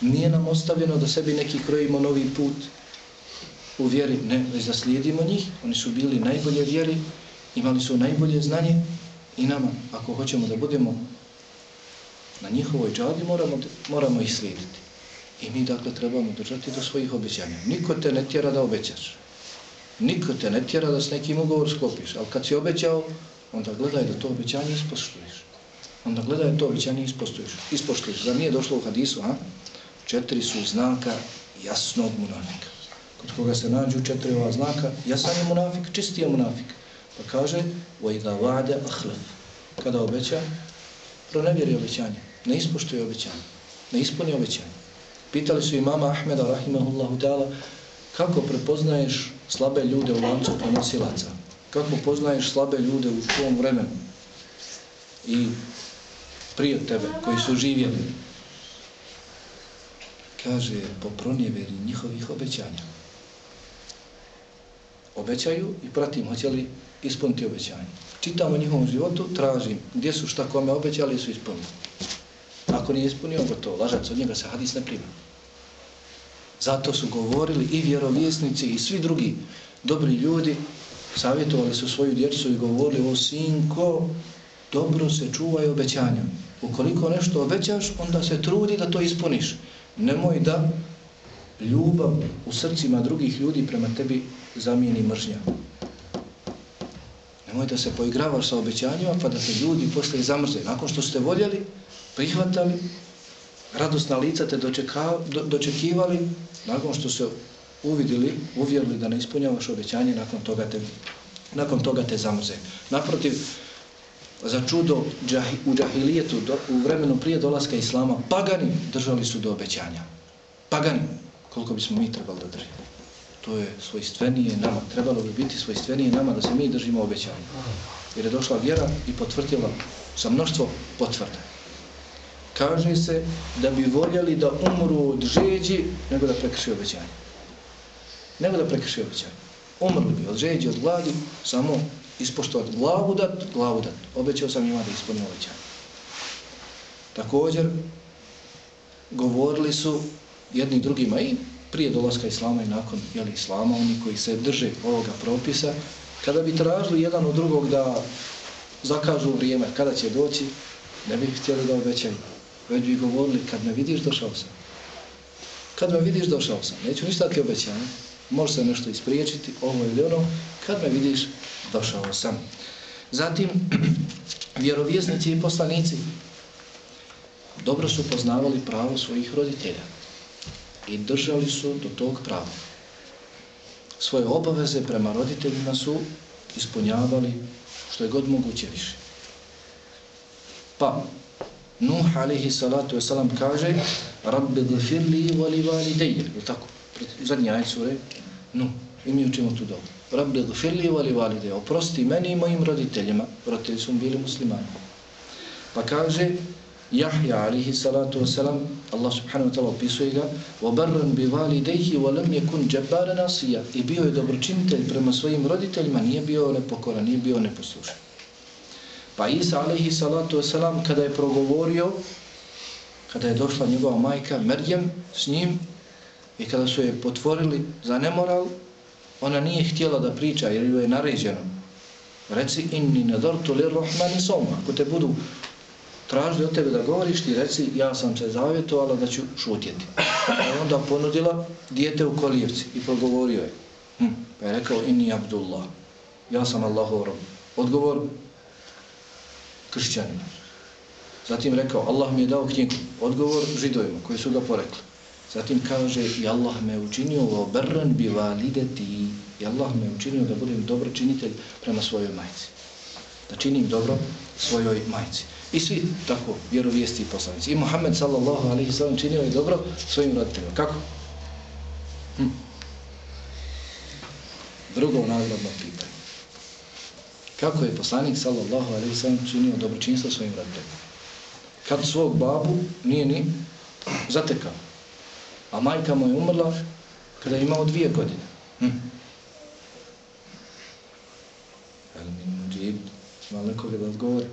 Nije nam ostavljeno da sebi neki krojimo novi put u vjeri, ne, već da slijedimo njih. Oni su bili najbolje vjeri, imali su najbolje znanje i nama, ako hoćemo da budemo na njihovoj džadi, moramo, moramo ih slijediti. I mi dakle trebamo držati do svojih obećanja. Niko te ne tjera da obećaš. Niko te ne tjera da s nekim ugovor sklopiš. Ali kad si obećao, onda gledaj da to obećanje ispoštuješ. Onda gledaj da to obećanje ispoštuješ. Ispoštuješ. Zar nije došlo u hadisu, a? četiri su znaka jasnog munafika. Kod koga se nađu četiri ova znaka, jasan je munafik, čisti je munafik. Pa kaže, وَإِذَا وَعْدَ أَحْلَفِ Kada obeća, pronevjeri obećanje, ne ispoštuje obećanje, ne ispuni obećanje. Pitali su imama Ahmeda, rahimahullahu ta'ala, kako prepoznaješ slabe ljude u lancu prenosilaca? Kako poznaješ slabe ljude u tvom vremenu? I prije tebe, koji su živjeli, kaže po pronjeveri njihovih obećanja. Obećaju i pratim, hoće li ispuniti obećanje. Čitam o njihovom životu, tražim gdje su šta kome obećali su ispunili. Ako nije ispunio, gotovo, lažac od njega se hadis ne prima. Zato su govorili i vjerovjesnici i svi drugi dobri ljudi, savjetovali su svoju djecu i govorili o sinko, dobro se čuvaj obećanja. Ukoliko nešto obećaš, onda se trudi da to ispuniš. Nemoj da ljubav u srcima drugih ljudi prema tebi zamijeni mržnja. Nemoj da se poigravaš sa obećanjima pa da te ljudi posle zamrze. Nakon što ste voljeli, prihvatali, radosna lica te dočekivali, nakon što se uvidili, uvjerili da ne ispunjavaš obećanje, nakon toga te, nakon toga te zamrze. Naprotiv, za čudo u džahilijetu do, u vremenu prije dolaska Islama, pagani držali su do obećanja. Pagani, koliko bismo mi trebali da držimo. To je svojstvenije nama, trebalo bi biti svojstvenije nama da se mi držimo obećanja. Jer je došla vjera i potvrdila sa mnoštvo potvrde. Kaže se da bi voljeli da umru od žeđi nego da prekrši obećanje. Nego da prekrši obećanje. Umrli bi od žeđi, od gladi, samo ispoštovati glavu dat, glavu dat. Obećao sam ima da ispunim obećanje. Također, govorili su jedni drugima i prije dolaska Islama i nakon jeli, Islama, oni koji se drže ovoga propisa, kada bi tražili jedan od drugog da zakažu vrijeme kada će doći, ne bi htjeli da obećaju. Već bi govorili, kad me vidiš, došao sam. Kad me vidiš, došao sam. Neću ništa ti obećati. Može se nešto ispriječiti, ovo ili ono. Kad me vidiš, došao sam. Zatim, vjerovjesnici i poslanici dobro su poznavali pravo svojih roditelja i držali su do tog prava. Svoje obaveze prema roditeljima su ispunjavali što je god moguće više. Pa, Nuh alaihi salatu wasalam kaže Rabbi gfirli vali valideje. Je tako? Zadnji ajed sure. Nuh. I mi učimo tu dobu. Rabbi gfirli vali valideje. Oprosti meni i mojim roditeljima. Roditelji su bili muslimani. Pa kaže Jahja alihi salatu wasalam, Allah subhanahu wa ta'ala opisuje ga, وَبَرًّا بِوَالِدَيْهِ وَلَمْ يَكُنْ جَبَّارًا نَاسِيًا I bio je dobročinitelj prema svojim roditeljima, nije bio nepokoran, nije bio neposlušan. Pa Isa alaihi salatu wasalam, kada je progovorio, kada je došla njegova majka Merjem s njim i kada su je potvorili za nemoral, ona nije htjela da priča jer ju je naređeno. Reci inni nadartu lirrahmani soma. Ako te budu tražili od tebe da govoriš, ti reci, ja sam se zavjetovala da ću šutjeti. Pa I onda ponudila dijete u kolijevci i progovorio je. Hm, pa je rekao, inni abdullah, ja sam Allahov rob. Odgovor, kršćanima. Zatim rekao, Allah mi je dao knjigu. Odgovor, židovima koji su ga porekli. Zatim kaže, i Allah me učinio obrran bi valideti. I Allah me učinio da budem dobro činitelj prema svojoj majci. Da činim dobro svojoj majci. I svi tako vjerovijesti i poslanici. I Muhammed sallallahu alaihi sallam činio je dobro svojim roditeljima. Kako? Hm. Drugo nagradno pitanje. Kako je poslanik sallallahu alaihi sallam činio dobročinstvo svojim roditeljima? Kad svog babu nije ni zatekao. A majka mu je umrla kada je imao dvije godine. Hm. Ali mi muđib, malo nekoga da odgovori.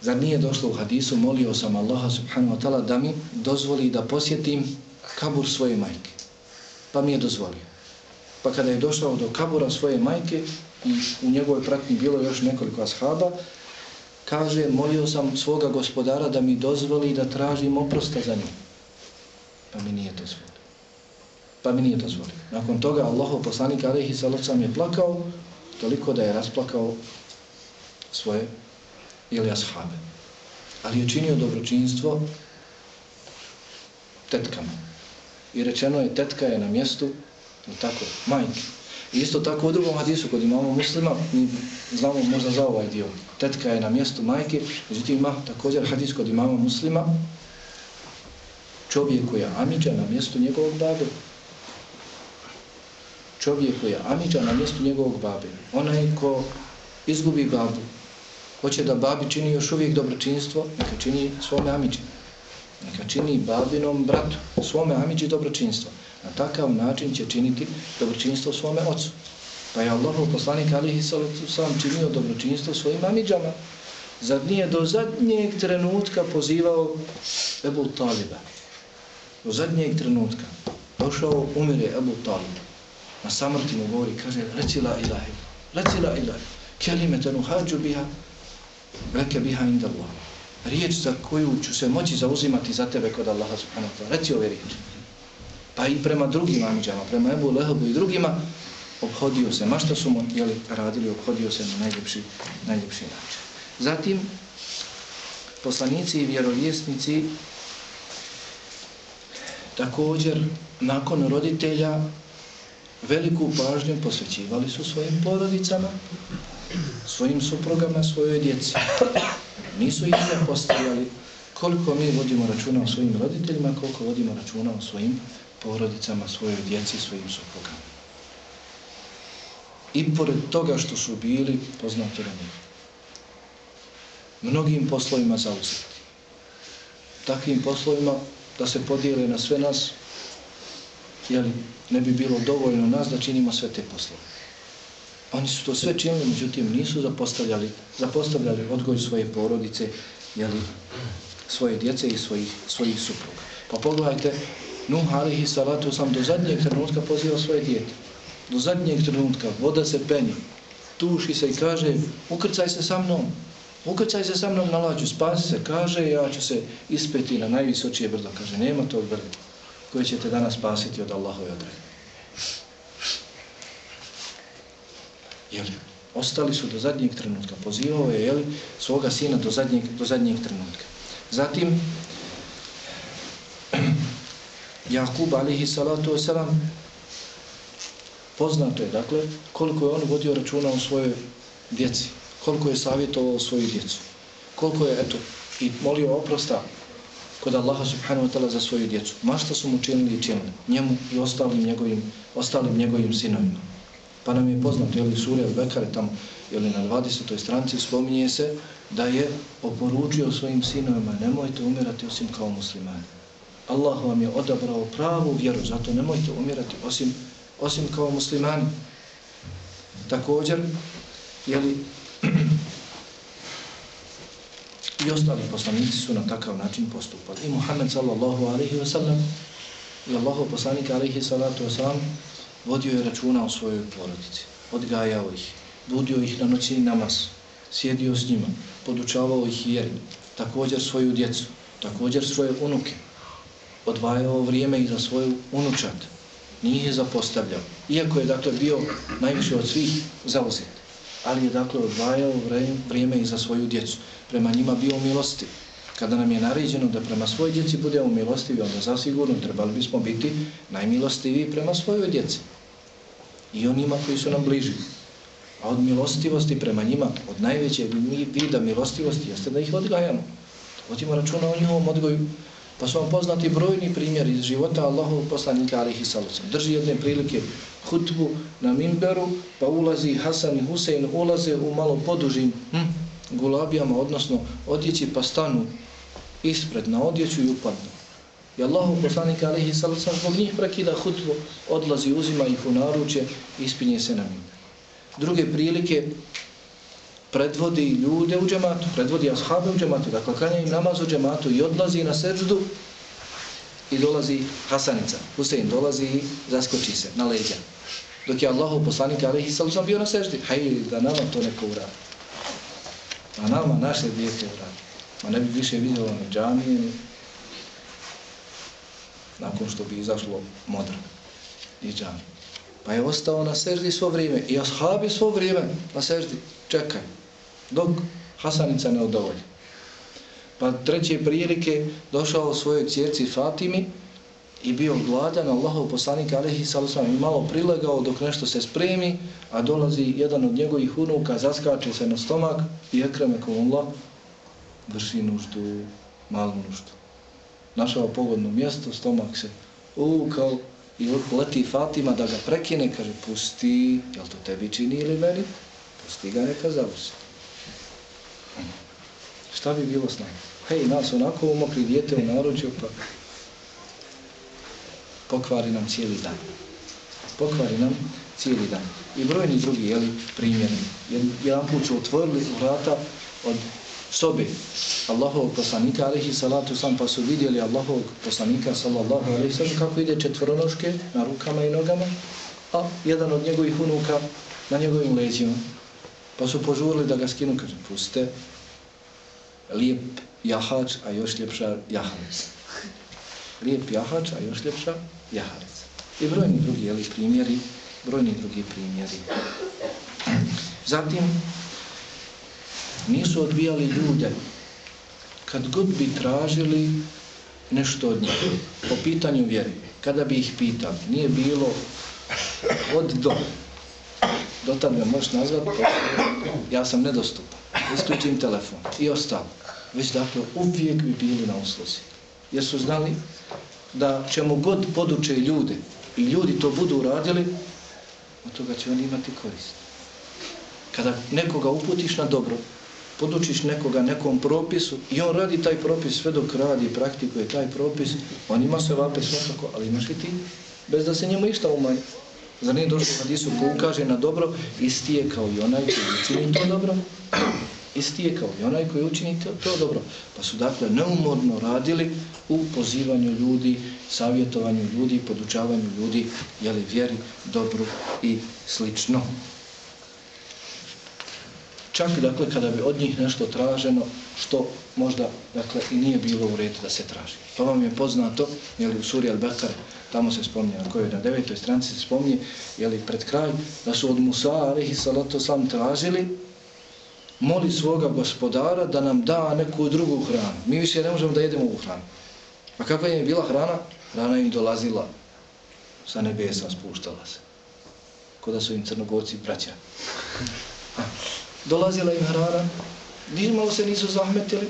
Zar nije došlo u hadisu, molio sam Allaha subhanahu wa ta'ala da mi dozvoli da posjetim kabur svoje majke. Pa mi je dozvolio. Pa kada je došao do kabura svoje majke i u njegovoj pratnji bilo još nekoliko ashaba, kaže, molio sam svoga gospodara da mi dozvoli da tražim oprosta za njim. Pa mi nije dozvolio. Pa mi nije dozvolio. Nakon toga Allahov poslanik alaihi sallam je plakao toliko da je rasplakao svoje ili ashabe. Ali je činio dobročinstvo tetkama. I rečeno je, tetka je na mjestu, tako, majke. I isto tako u drugom hadisu kod imamo muslima, mi znamo možda za ovaj dio, tetka je na mjestu majke, međutim ima također hadis kod imamo muslima, čovjek koji je amiđa na mjestu njegovog babe. Čovjek koji je amiđa na mjestu njegovog babe. Onaj ko izgubi babu, hoće da babi čini još uvijek dobročinstvo, neka čini svome amiđi. Neka čini babinom bratu, svome amiđi dobročinstvo. Na takav način će činiti dobročinstvo svome ocu. Pa je Allah poslanik alihi sam činio dobročinstvo svojim amidžama. Zad nije do zadnjeg trenutka pozivao Ebu Taliba. Do zadnjeg trenutka. Došao, umire Ebu Talib. Na samrti mu govori, kaže, reci la ilahi, reci la ilahi, kelimeten uhađu biha, Reke biha inda Allah. Riječ za koju ću se moći zauzimati za tebe kod Allaha subhanahu wa ta'ala. Reci ove riječi. Pa i prema drugim amiđama, prema Ebu Lehebu i drugima, obhodio se, mašta su mu jeli, radili, obhodio se na najljepši, najljepši način. Zatim, poslanici i vjerovjesnici također nakon roditelja veliku pažnju posvećivali su svojim porodicama, svojim suprugama, svojoj djeci. Nisu ih ne postavljali koliko mi vodimo računa o svojim roditeljima, koliko vodimo računa o svojim porodicama, svojoj djeci, svojim suprugama. I pored toga što su bili poznati ranije. Mnogim poslovima zauzeti. Takvim poslovima da se podijele na sve nas, jer ne bi bilo dovoljno nas da činimo sve te poslove. Oni su to sve činili, međutim nisu zapostavljali, zapostavljali odgoj svoje porodice, jeli, svoje djece i svojih, svojih supruga. Pa pogledajte, Nuh alihi salatu sam do zadnjeg trenutka poziva svoje djete. Do zadnjeg trenutka voda se penje, tuši se i kaže ukrcaj se sa mnom, ukrcaj se sa mnom na lađu, spasi se, kaže ja ću se ispeti na najvisočije brdo. Kaže, nema tog brda koje ćete danas spasiti od Allahove odredbe. Jeli, ostali su do zadnjeg trenutka. Pozivao je jeli, svoga sina do zadnjeg, do zadnjeg trenutka. Zatim, Jakub alihi salatu wasalam, poznato je, dakle, koliko je on vodio računa o svojoj djeci, koliko je savjetovao svoju djecu. koliko je, eto, i molio oprosta kod Allaha subhanahu wa ta'ala za svoju djecu. Ma što su mu činili i činili, njemu i ostalim njegovim, ostalim njegovim sinovima. Pa nam je poznato, jel, Surija Bekare tamo, jel, na 20. stranci spominje se da je oporučio svojim sinovima, nemojte umirati osim kao muslimani. Allah vam je odabrao pravu vjeru, zato nemojte umirati osim, osim kao muslimani. Također, jeli, i ostali poslanici su na takav način postupali. I Muhammed sallallahu alaihi wa sallam i Allahov poslanik alaihi salatu wa sallam vodio je računa o svojoj porodici, odgajao ih, budio ih na noći namaz, sjedio s njima, podučavao ih vjeri, također svoju djecu, također svoje unuke, odvajao vrijeme i za svoju unučat, nije je zapostavljao, iako je dakle bio najviše od svih zauzet, ali je dakle odvajao vrijeme i za svoju djecu, prema njima bio milosti. Kada nam je naređeno da prema svojoj djeci budemo milostivi, onda zasigurno trebali bismo biti najmilostiviji prema svojoj djeci i onima koji su nam bliži. A od milostivosti prema njima, od najveće vida milostivosti, jeste da ih odgajamo. Vodimo računa o njihovom odgoju. Pa su vam poznati brojni primjeri iz života Allahovog poslanika alihi salusa. Drži jedne prilike hutbu na mimberu, pa ulazi Hasan i Husein, ulaze u malo podužim hm, gulabijama, odnosno odjeći, pa stanu ispred na odjeću i upadnu. I Allahov poslanika alihi salusa zbog njih prekida hutbu, odlazi, uzima ih u naručje i ispinje se na mimberu druge prilike predvodi ljude u džematu, predvodi ashabe u džematu, dakle kanja im namaz u džematu i odlazi na seždu i dolazi Hasanica, Husein dolazi i zaskoči se na leđa. Dok je Allahu poslanik alaihi sallu sam bio na seždi, hajde da nama to neko uradi. A nama naše dijete uradi. Ma ne bi više vidjelo na džamije nakon što bi izašlo modro iz džamije. Pa je ostao na seždi svo vrijeme. I ashabi svo vrijeme na seždi čekaj. Dok Hasanica ne odovolji. Pa treće prilike došao svojoj cjerci Fatimi i bio gladan Allahov poslanik Alehi Salusam i malo prilegao dok nešto se spremi, a dolazi jedan od njegovih unuka, zaskače se na stomak i ekreme ko vrši nuždu, malu nuždu. Našao pogodno mjesto, stomak se uvukao I leti Fatima da ga prekine, kaže, pusti, jel to tebi čini ili meni? Pusti ga, neka završi. Šta bi bilo s nama? Hej, nas onako umokli djete u narođu, pa pokvari nam cijeli dan. Pokvari nam cijeli dan. I brojni drugi, jeli, primjeri. Jedan put su otvorili vrata od sobe Allahovog poslanika alihi salatu sam pa su vidjeli Allahovog poslanika sallallahu alihi sallam kako ide četvronoške na rukama i nogama a jedan od njegovih unuka na njegovim leđima pa su požurili da ga skinu kaže puste lijep jahač a još ljepša jahalica. Lijep jahač a još ljepša jahalica. I brojni drugi jeli, primjeri brojni drugi primjeri. Zatim nisu odbijali ljude. Kad god bi tražili nešto od njih po pitanju vjeri kada bi ih pitali nije bilo od do. Do tad me možeš nazvati ja sam nedostupan isključim telefon i ostalo već dakle uvijek bi bili na usluzi. Jer su znali da ćemo god poduče ljude i ljudi to budu uradili od toga će oni imati korist. Kada nekoga uputiš na dobro podučiš nekoga nekom propisu i on radi taj propis sve dok radi i praktikuje taj propis, on ima sve vape svakako, ali imaš i ti, bez da se njemu išta umanje. Zar nije došlo u hadisu ko ukaže na dobro, isti je kao i onaj koji učini to dobro, isti je kao i onaj koji učini to, to dobro. Pa su dakle neumorno radili u pozivanju ljudi, savjetovanju ljudi, podučavanju ljudi, jeli vjeri, dobru i slično čak dakle kada bi od njih nešto traženo što možda dakle i nije bilo u redu da se traži. To vam je poznato, je li u suri Al-Bekar, tamo se spominje, na kojoj na devetoj stranici se spominje, je li pred kraj, da su od Musa, alihi salatu sam, tražili, moli svoga gospodara da nam da neku drugu hranu. Mi više ne možemo da jedemo ovu hranu. A kakva je bila hrana? Hrana im dolazila sa nebesa, spuštala se. Koda su im crnogorci braća dolazila im hrana Nimalo se nisu zahmetili,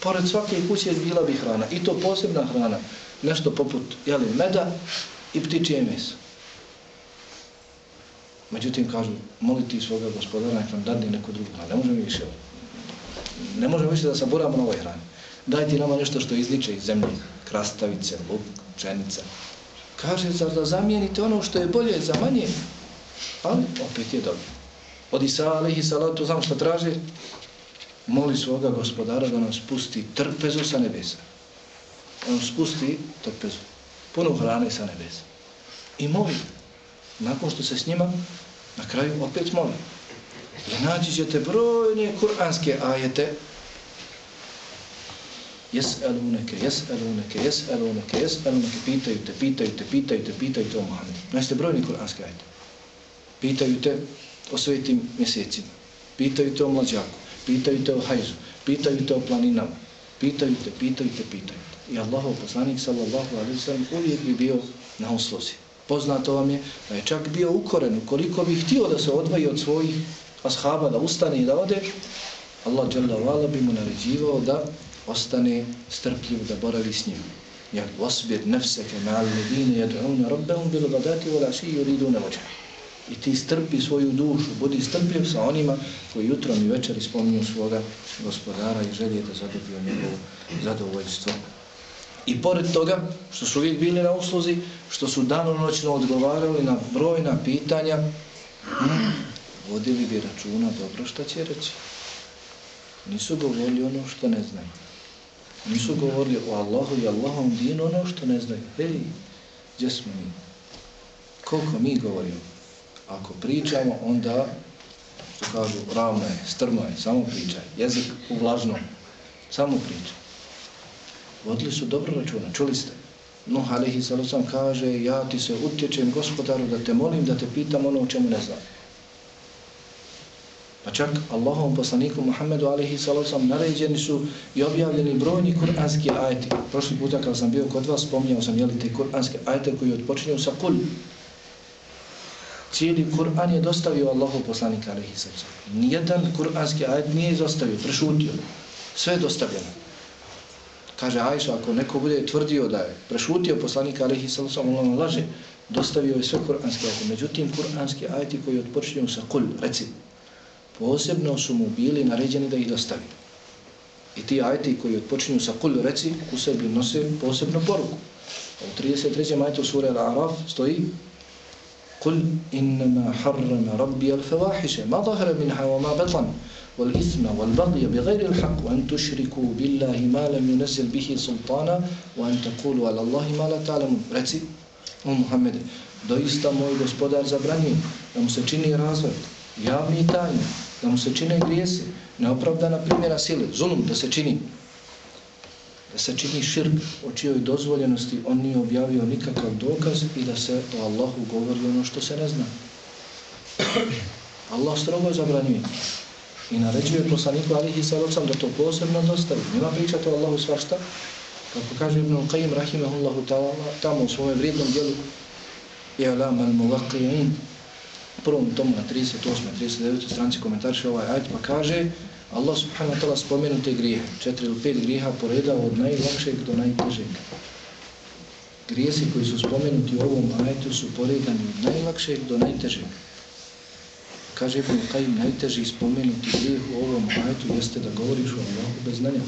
pored svake kuće bila bi hrana. I to posebna hrana. Nešto poput jeli, meda i ptičije meso. Međutim, kažu, moliti svoga gospodara, nek nam dadne neku drugu hranu. Ne možemo više. Ne možemo više da saboramo na ovoj hrani. Dajte nama nešto što izliče iz zemlje. Krastavice, luk, pšenica. Kaže, zar da zamijenite ono što je bolje za manje? Ali, opet je dobro. Od Isa, alihi salatu, znam što traže, Moli svoga gospodara da nam spusti trpezu sa nebesa on spusti trpezu. Puno hrane sa nebesa. I moli. Nakon što se s njima, na kraju opet moli. I naći ćete brojne kuranske ajete jes eluneke, jes eluneke, jes eluneke, jes eluneke, pitaju te, pitaju te, pitaju te, pitaju te o Muhammedu. Znašte brojni kuranski ajete. Pitaju te o svetim mjesecima, pitaju te o mlađaku, pitaju te o hajzu, pitaju te o planinama, pitaju te, pitaju te, pitaju te. I Allahov poslanik sallallahu alaihi sallam uvijek bi bio na usluzi. Poznato vam je da je čak bio ukoren, koliko bi htio da se odvoji od svojih ashaba, da ustane i da ode, Allah bi mu naređivao da ostane strpljiv da boravi s njim. Ja wasbir nefseke ma'al medine jad'una rabbahum bil ghadati wal ashi yuriduna wajha. I ti strpi svoju dušu, budi strpljiv sa onima koji jutrom i večeri spominju svoga gospodara i želje da zadobiju njegovo zadovoljstvo. I pored toga, što su uvijek bili na usluzi, što su danonoćno odgovarali na brojna pitanja, hm, vodili bi računa dobro šta će reći. Nisu govorili ono što ne znaju. Nisu govorili o Allahu i Allahom dinu ono što ne znaju. Hej, gdje smo mi? Koliko mi govorimo? Ako pričamo, onda, što kažu, ravno je, strmo je, samo pričaj. Jezik u vlažnom, samo pričaj. Vodili su dobro računa, čuli ste. Nuh alaihi sallam kaže, ja ti se utječem gospodaru da te molim, da te pitam ono o čemu ne znam. Pa čak Allahom poslaniku Muhammedu alaihi sallam naređeni su i objavljeni brojni kuranski ajeti. Prošli puta kad sam bio kod vas spominjao sam jeli te kuranske ajete koji odpočinju sa kul. Cijeli Kur'an je dostavio Allahu poslanika alaihi sallam. Nijedan kuranski ajet nije izostavio, prešutio. Sve je dostavljeno. Kaže Ajša, ako neko bude tvrdio da je prešutio poslanika alihi sallam, on laže, dostavio je sve kuranske ajete. Međutim, kuranski ajeti koji odpočinju sa kul, reci, posebno su mu bili naređeni da ih dostavi. I ti ajti koji odpočinju sa kul reci u sebi nose posebnu poruku. U 33. majtu sura Al-Araf stoji Kul innama harrama rabbi al-fawahishe ma zahra minha wa ma batlan wal ithma wal bagya bi ghayri al-haq wa an tushriku billahi ma lam yunzil bihi sultana wa an taqulu ala Allahi ma la ta'lamun. Reci, o Muhammede, doista moj gospodar zabranio da mu se čini razvod javni i tajni, da mu se čine grijesi, neopravdana primjera sile, zulum da se čini, da se čini širk o čijoj dozvoljenosti, on nije objavio nikakav dokaz i da se o Allahu govori ono što se ne zna. Allah strogo zabranjuje i naređuje poslaniku alihi sallam da to posebno dostavi. Nima pričati o Allahu svašta, kako kaže Ibn Qayyim rahimahullahu ta'ala tamo u svome vrijednom dijelu i'lam al-muvaqi'in prvom tomu na 38. 39. stranci komentarše ovaj ajt pa kaže Allah subhanahu wa ta'ala spomenute grijehe, četiri ili pet grijeha poredao od najlakšeg do najtežeg. Grijesi koji su spomenuti u ovom ajtu su poredani od najlakšeg do najtežeg. Kaže Ibn Qajim, najteži spomenuti grijeh u ovom ajetu jeste da govoriš o Allahu bez znanja.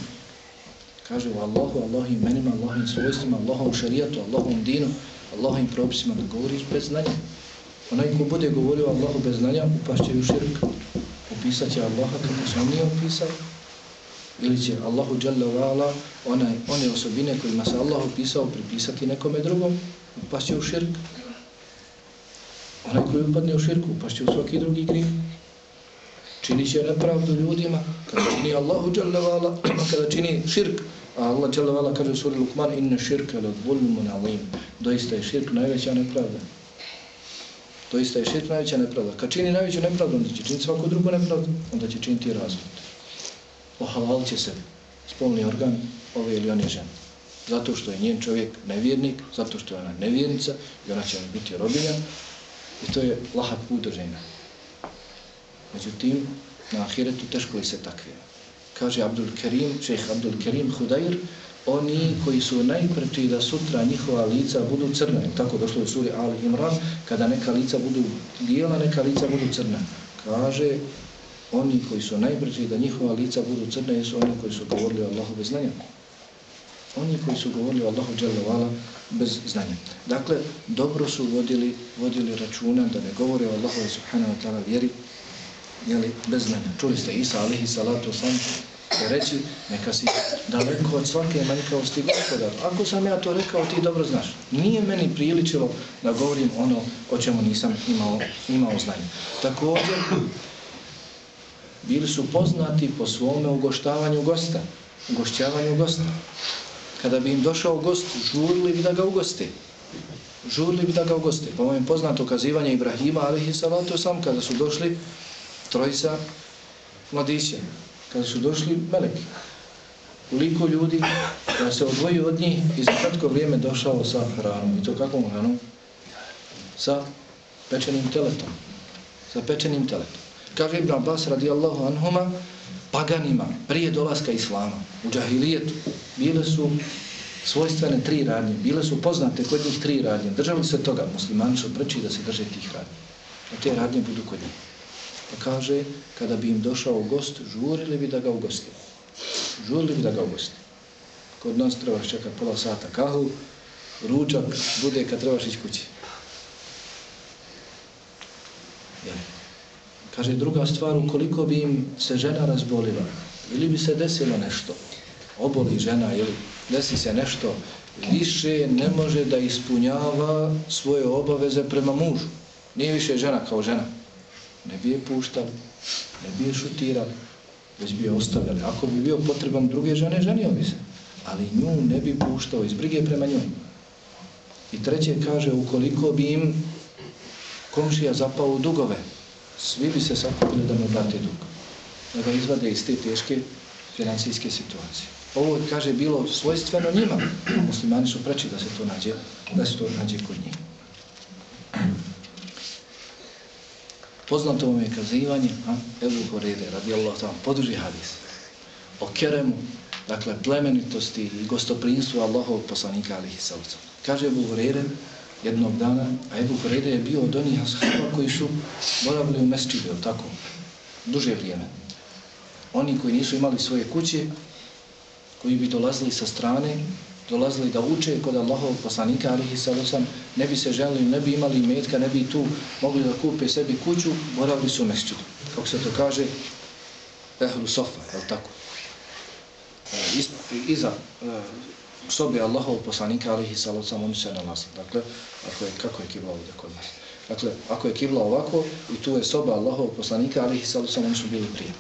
Kaže u Allahu, Allahu imenima, Allahim svojstvima, Allahom šarijatu, Allahom dinu, Allahim propisima da govoriš bez znanja. Onaj ko bude govorio Allahu bez znanja, upašće u širk. Opisat će Allaha kako se on nije opisao. Ili će Allahu Jalla wa ala onaj, one osobine kojima se Allah opisao pripisati nekome drugom, upašće u širk. Koji upadne u širku, upašće u svaki drugi grih. Čini će nepravdu ljudima, kada čini Allahu Jalla kada čini širk. A Allah Jalla kaže u suri Lukman, inna širka la zulmun na'lim. Doista je širk najveća nepravda. To isto je širk najveća nepravda. Kad čini najveću nepravdu, onda će činiti svaku drugu nepravdu, onda će činiti razvod. Ohalal će se spolni organ ove ili one žene. Zato što je njen čovjek nevjernik, zato što je ona nevjernica i ona će biti robinja. I to je lahak put do žena. Međutim, na ahiretu teško li se takve. kaže Abdul Kerim, šeheh Abdul Kerim Hudair, oni koji su najprti da sutra njihova lica budu crna. Tako došlo u suri Ali Imran, kada neka lica budu bijela, neka lica budu crna. Kaže, oni koji su najprti da njihova lica budu crna, jesu oni koji su govorili o Allahu bez znanja. Oni koji su govorili o Allahu dželovala bez znanja. Dakle, dobro su vodili, vodili računa da ne govore o Allahu subhanahu wa ta'ala vjeri, jeli, bez znanja. Čuli ste Isa alihi salatu sam i reći neka si daleko od svake manjkavosti gospodar. Ako sam ja to rekao, ti dobro znaš. Nije meni priličilo da govorim ono o čemu nisam imao, imao znanje. Također, bili su poznati po svome ugoštavanju gosta, ugošćavanju gosta. Kada bi im došao gost, žurili bi da ga ugosti. Žurili bi da ga ugosti. Po mojem poznato kazivanje Ibrahima, alihi salatu sam, kada su došli trojica mladića, kada su došli meleki, koliko ljudi, da se odvojio od njih i za kratko vrijeme došao sa hranom. I to kakvom hranom? Sa pečenim teletom. Sa pečenim teletom. Kaže Ibn Abbas radijallahu anhuma, paganima, prije dolaska Islama, u džahilijetu, bile su svojstvene tri radnje, bile su poznate kod njih tri radnje. Držali se toga, muslimani su preći da se drže tih radnje. A te radnje budu kod njih. Pa kaže, kada bi im došao gost, žurili bi da ga ugosti. Žurili bi da ga ugosti. Kod nas trebaš čekati pola sata kahu, ručak bude kad trebaš ići kući. Kaže, druga stvar, ukoliko bi im se žena razbolila, ili bi se desilo nešto, oboli žena, ili desi se nešto, više ne može da ispunjava svoje obaveze prema mužu. Nije više žena kao žena ne bi je puštali, ne bi je šutirali, već bi je ostavljali. Ako bi bio potreban druge žene, ženio bi se. Ali nju ne bi puštao iz brige prema njoj. I treće kaže, ukoliko bi im komšija zapao u dugove, svi bi se sakupili da mu vrate dug. Da ga izvade iz te teške financijske situacije. Ovo, kaže, bilo svojstveno njima. Muslimani su preči da se to nađe, da se to nađe kod njih. Poznato vam je kazivanje a, Ebu Horede, radi Allah tam, poduži hadis, o keremu, dakle, plemenitosti i gostoprinstvu Allahovog poslanika, alihi sallam. Kaže Ebu Horede jednog dana, a Ebu Hureyre je bio od onih ashaba koji su boravili u mesčidu, tako, duže vrijeme. Oni koji nisu imali svoje kuće, koji bi dolazili sa strane, dolazili da uče kod Allahovog poslanika, alihi sallam, ne bi se želili, ne bi imali metka, ne bi tu mogli da kupe sebi kuću, boravili su u mesčidu. Kako se to kaže, ehlu sofa, je tako? E, iza e, sobi Allahov poslanika, alihi sallam, oni se nalazi. Dakle, ako je, kako je kibla ovdje kod nas? Dakle, ako je kibla ovako, i tu je soba Allahov poslanika, alihi sallam, oni su bili prije.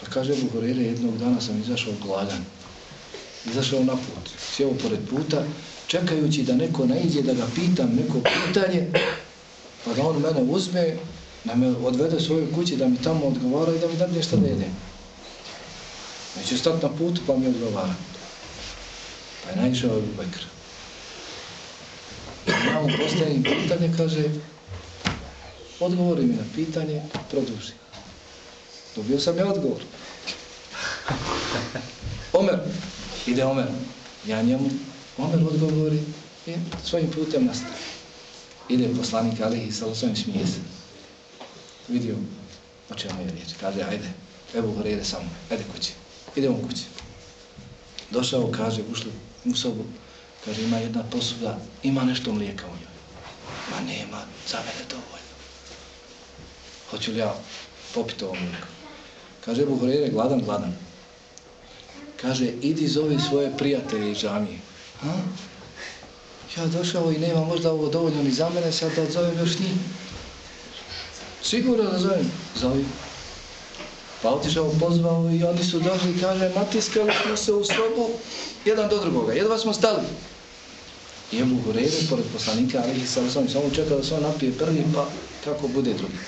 Pa kaže Buhurere, jednog dana sam izašao gladan, izašao na put, sjeo pored puta, čekajući da neko naiđe da ga pitam neko pitanje, pa da on mene uzme, da me odvede svojoj kući, da mi tamo odgovara i da mi da nešto da jedem. Neću stati na putu pa mi odgovara. Pa je naišao Ebu Bekr. Ja mu postavim pitanje, kaže, odgovori mi na pitanje, produži. Dobio sam ja odgovor. Omer, ide Omer, ja njemu, Omer odgovori i svojim putem nastavi. Ide poslanik Alihi sa svojim smije se. Vidio o čemu je riječ. Kaže, ajde, evo gore, ide samo, ajde kući. Idemo kući. Došao, kaže, ušli u sobu, kaže, ima jedna posuda, ima nešto mlijeka u njoj. Ma nema, za mene dovoljno. Hoću li ja popiti ovo mlijeko? Kaže, Ebu Horeire, gladan, gladan. Kaže, idi zovi svoje prijatelje iz džamije. Ha? Ja došao i nema možda ovo dovoljno ni za mene, sad da zovem još njih. Sigurno da zovem. Zovi. Pa otišao, pozvao i oni su došli kaže, natiskali smo se u sobu jedan do drugoga. Jedva smo stali. I Ebu Horeire, pored poslanika, ali ih sam samo čekao da se on napije prvi, pa kako bude drugi.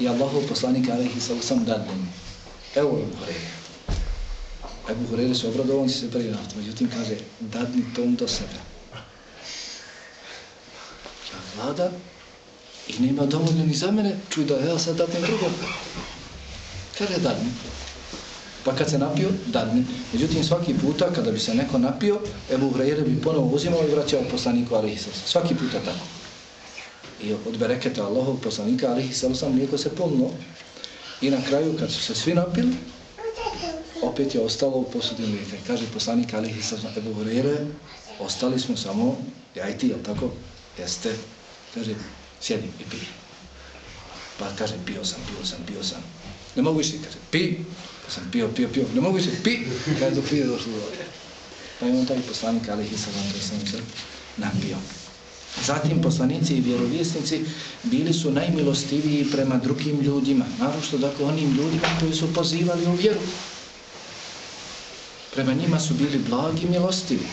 I Allahov poslanika, ali ih sam sam dadne. Evo Ebu gorele. Ebu Hureyre se obradovao, on se prvi nafto. Međutim, kaže, dadni tom do sebe. Ja vlada i nema dovoljno ni za mene, čuj da ja sad dadnem drugom. Kaže, dadni. Pa kad se napio, dadni. Međutim, svaki puta kada bi se neko napio, Ebu Hrejere bi ponovo uzimao i vraćao poslaniku Alihi Salusa. Svaki puta tako. I od bereketa Allahov poslanika Alihi Salusa mlijeko se polno. I na kraju, kad su se svi napili, opet je ostalo u posudi mlijeka. I kaže poslanik Alihi Salusa Ebu Hrejere, ostali smo samo, ja i ti, jel tako? Jeste. Kaže, sjedi i pij. Pa kaže, pio sam, pio sam, pio sam. Ne mogu išli, kaže, pi. Sam pio, pio, pio. Ne mogu se pi. kada dok pije došlo do vode. Pa je on taj poslanik, ali hisalam, da sam se napio. Zatim poslanici i vjerovjesnici bili su najmilostiviji prema drugim ljudima. Narošto, dakle, onim ljudima koji su pozivali u vjeru. Prema njima su bili blagi i milostivi,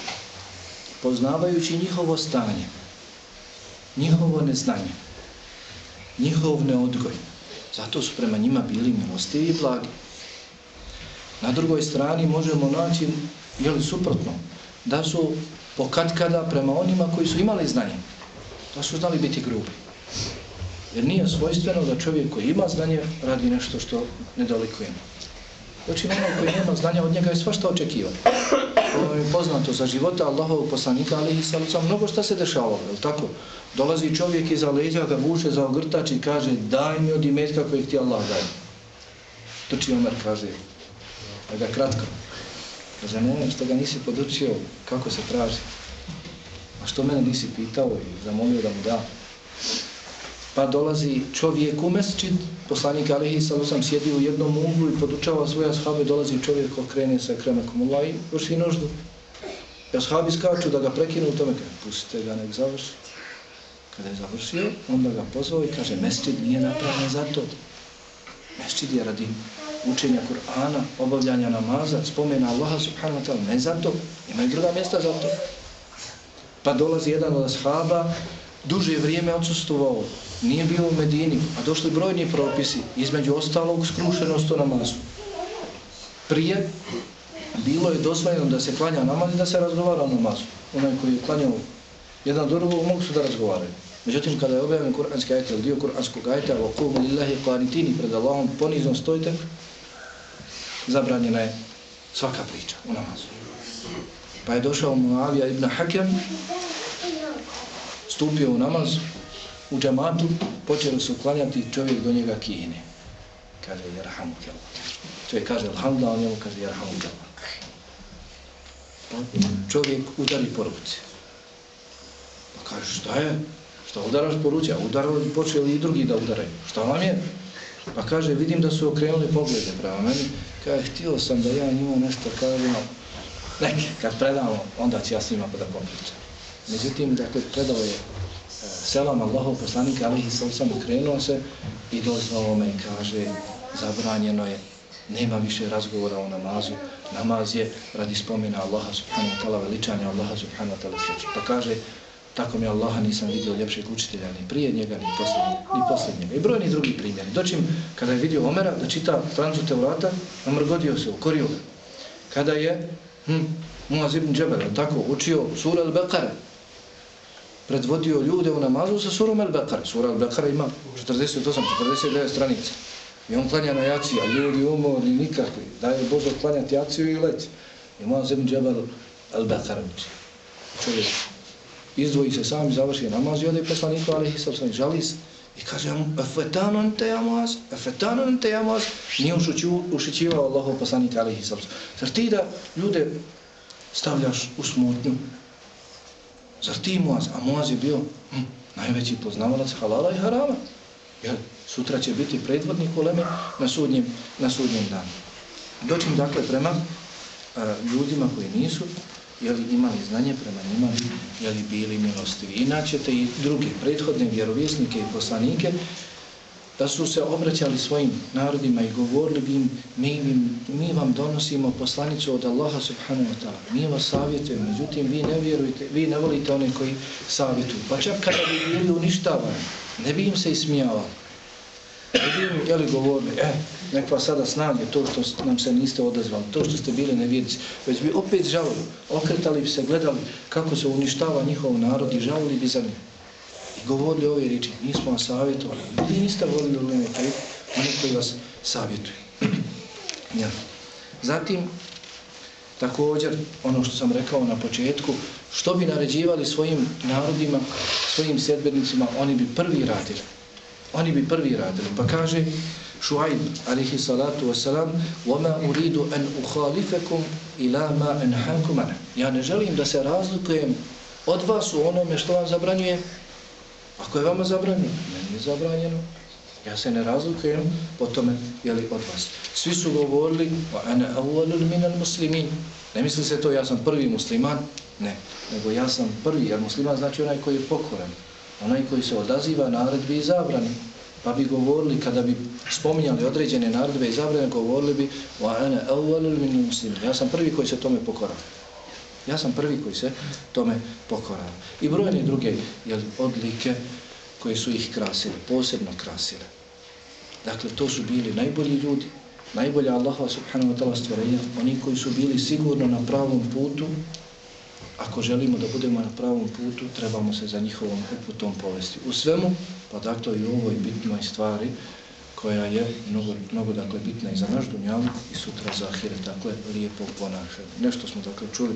poznavajući njihovo stanje, njihovo neznanje, njihov neodgoj. Zato su prema njima bili milostivi i blagi. Na drugoj strani možemo naći, je li suprotno, da su pokatkada prema onima koji su imali znanje, da su znali biti grubi. Jer nije svojstveno da čovjek koji ima znanje radi nešto što ne dolikujemo. Znači, ono koji nema znanja od njega je svašta očekivati. Ono je poznato za života Allahov poslanika, ali i sa mnogo šta se dešavalo, je tako? Dolazi čovjek iza leđa, ga vuče za ogrtač i kaže, daj mi od imetka kojeg ti Allah daje. Trči Omer, kaže, da ga kratko. Kaže, ne, što ga nisi podučio, kako se traži. A što mene nisi pitao i zamolio da mu da? Pa dolazi čovjek u mesčit, poslanik Alihi sam sjedi u jednom uglu i podučava svoje ashabe, dolazi čovjek okrene se kremakom Allah i vrši noždu. I ashabi skaču da ga prekinu u tome, kaže, pustite ga, nek završi. Kada je završio, onda ga pozvao i kaže, mesčit nije napravljen za to. Mesčit je radi učenja Kur'ana, obavljanja namaza, spomena Allaha subhanahu wa ta'ala, ne za to. Ima i druga mjesta za to. Pa dolazi jedan od ashaba, duže vrijeme odsustovao, nije bio u Medini, a došli brojni propisi, između ostalog skrušenost u namazu. Prije bilo je dozvoljeno da se klanja namaz i da se razgovara o namazu. Onaj koji je klanjao jedan drugog mogu su da razgovaraju. Međutim, kada je objavljen kuranski ajet, dio kuranskog ajta, وَقُومُ لِلَّهِ lillahi pred Allahom, ponizno stojite, zabranjena je svaka priča u namazu. Pa je došao Muavija ibn Hakem, stupio u namaz, u džamatu, počeli su klanjati čovjek do njega kine. Kaže, jerhamu kjela. Čovjek kaže, alhamdulillah, on njemu kaže, jerhamu kjela. Pa čovjek udari po ruci. Pa kaže, šta je? Šta udaraš po ruci? A udarali počeli i drugi da udaraju. Šta vam je? Pa kaže, vidim da su okrenuli poglede prema meni. Kaže, htio sam da ja njima nešto kažem. Neki, kad predamo, onda će ja s njima pa da popričam. Međutim, dakle, predao je e, selam Allahov poslanika ali sam sam okrenuo se i dozvao me i kaže zabranjeno je nema više razgovora o namazu namaz je radi spomena Allaha subhanahu wa ta'ala veličanja Allaha subhanahu wa ta'ala pa kaže tako mi Allaha nisam vidio ljepšeg učitelja ni prije njega ni posljednjega ni posljednjega i brojni drugi primjeri doćim kada je vidio Omera da čita Francu Tevrata namrgodio se, ukorio ga kada je hm, Muaz ibn Džebel tako učio sura al-Bekara, predvodio ljude u namazu sa surom al-Bekara. Sura al-Bekara ima 48-49 stranica. I on klanja na jaciju, a ljudi umorni nikakvi. Daje Bože klanjati jaciju i leć. I Muaz ibn džebel al-Bekara uči. Čovjek izdvoji se sam, završi namaz i ode poslaniku, ali i sam žali se. I kaže mu, efetano ente jamaz, efetano ente jamaz. Nije ušićivao Allahov poslanika, ali i sam. Zar ti da ljude stavljaš u smutnju, Zar ti Muaz? A Muaz je bio hm, najveći poznavalac halala i harama. Jer sutra će biti predvodnik uleme na sudnjem, na sudnjem danu. Doćim dakle prema a, ljudima koji nisu jeli imali znanje prema njima, jeli bili milostivi. Inače te i druge prethodne vjerovjesnike i poslanike da su se obraćali svojim narodima i govorili bi im, mi, mi vam donosimo poslanicu od Allaha subhanahu wa ta'ala, mi vas savjetujemo, međutim vi ne vjerujete, vi ne volite one koji savjetuju. Pa čak kada bi bili uništavani, ne bi im se ismijavali. Ne bi jeli govorili, e, nek vas sada snage to što nam se niste odazvali, to što ste bili nevjedici, već bi opet žalili, okretali bi se, gledali kako se uništava njihov narod i žalili bi za njih govorili ove riječi, nismo vas savjetovali, vi niste volili u taj, oni koji vas savjetuju. Ja. Zatim, također, ono što sam rekao na početku, što bi naređivali svojim narodima, svojim sedbenicima, oni bi prvi radili. Oni bi prvi radili. Pa kaže Šuajb, alihi salatu wasalam, وَمَا أُرِيدُ أَنْ أُخَالِفَكُمْ إِلَا مَا أَنْحَاكُمْ أَنَ Ja ne želim da se razlikujem od vas u onome što vam zabranjuje. Ako je vama zabranjeno, meni je zabranjeno. Ja se ne razlikujem po tome, jeli, od vas. Svi su govorili, وَأَنَا أَوَّلُ مِنَ الْمُسْلِمِينَ Ne misli se to, ja sam prvi musliman, ne. Nego ja sam prvi, jer musliman znači onaj koji je pokoran. Onaj koji se odaziva naredbi i zabrani. Pa bi govorili, kada bi spominjali određene naredbe i zabrane, govorili bi وَأَنَا أَوَّلُ مِنَ الْمُسْلِمِينَ Ja sam prvi koji se tome pokorao. Ja sam prvi koji se tome pokorao. I brojne druge jeli, odlike koje su ih krasili, posebno krasile. Dakle, to su bili najbolji ljudi, najbolja Allaha subhanahu wa ta'ala stvorenja, oni koji su bili sigurno na pravom putu, ako želimo da budemo na pravom putu, trebamo se za njihovom uputom povesti. U svemu, pa dakle i u ovoj bitnoj stvari, koja je mnogo, mnogo dakle, bitna i za naš dunjavnik i sutra za ahire, dakle, lijepo ponašanje. Nešto smo dakle čuli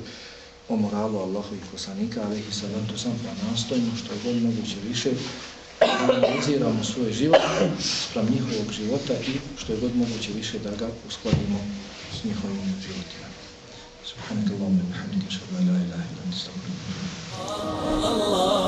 o moralu Allahovih poslanika, ali ih salatu sam pa nastojimo što je god moguće više analiziramo svoj život sprem njihovog života i što je god moguće više da ga uskladimo s njihovim životima. Subhanakallahu wa bihamdika, ashhadu an la ilaha illa anta, astaghfiruka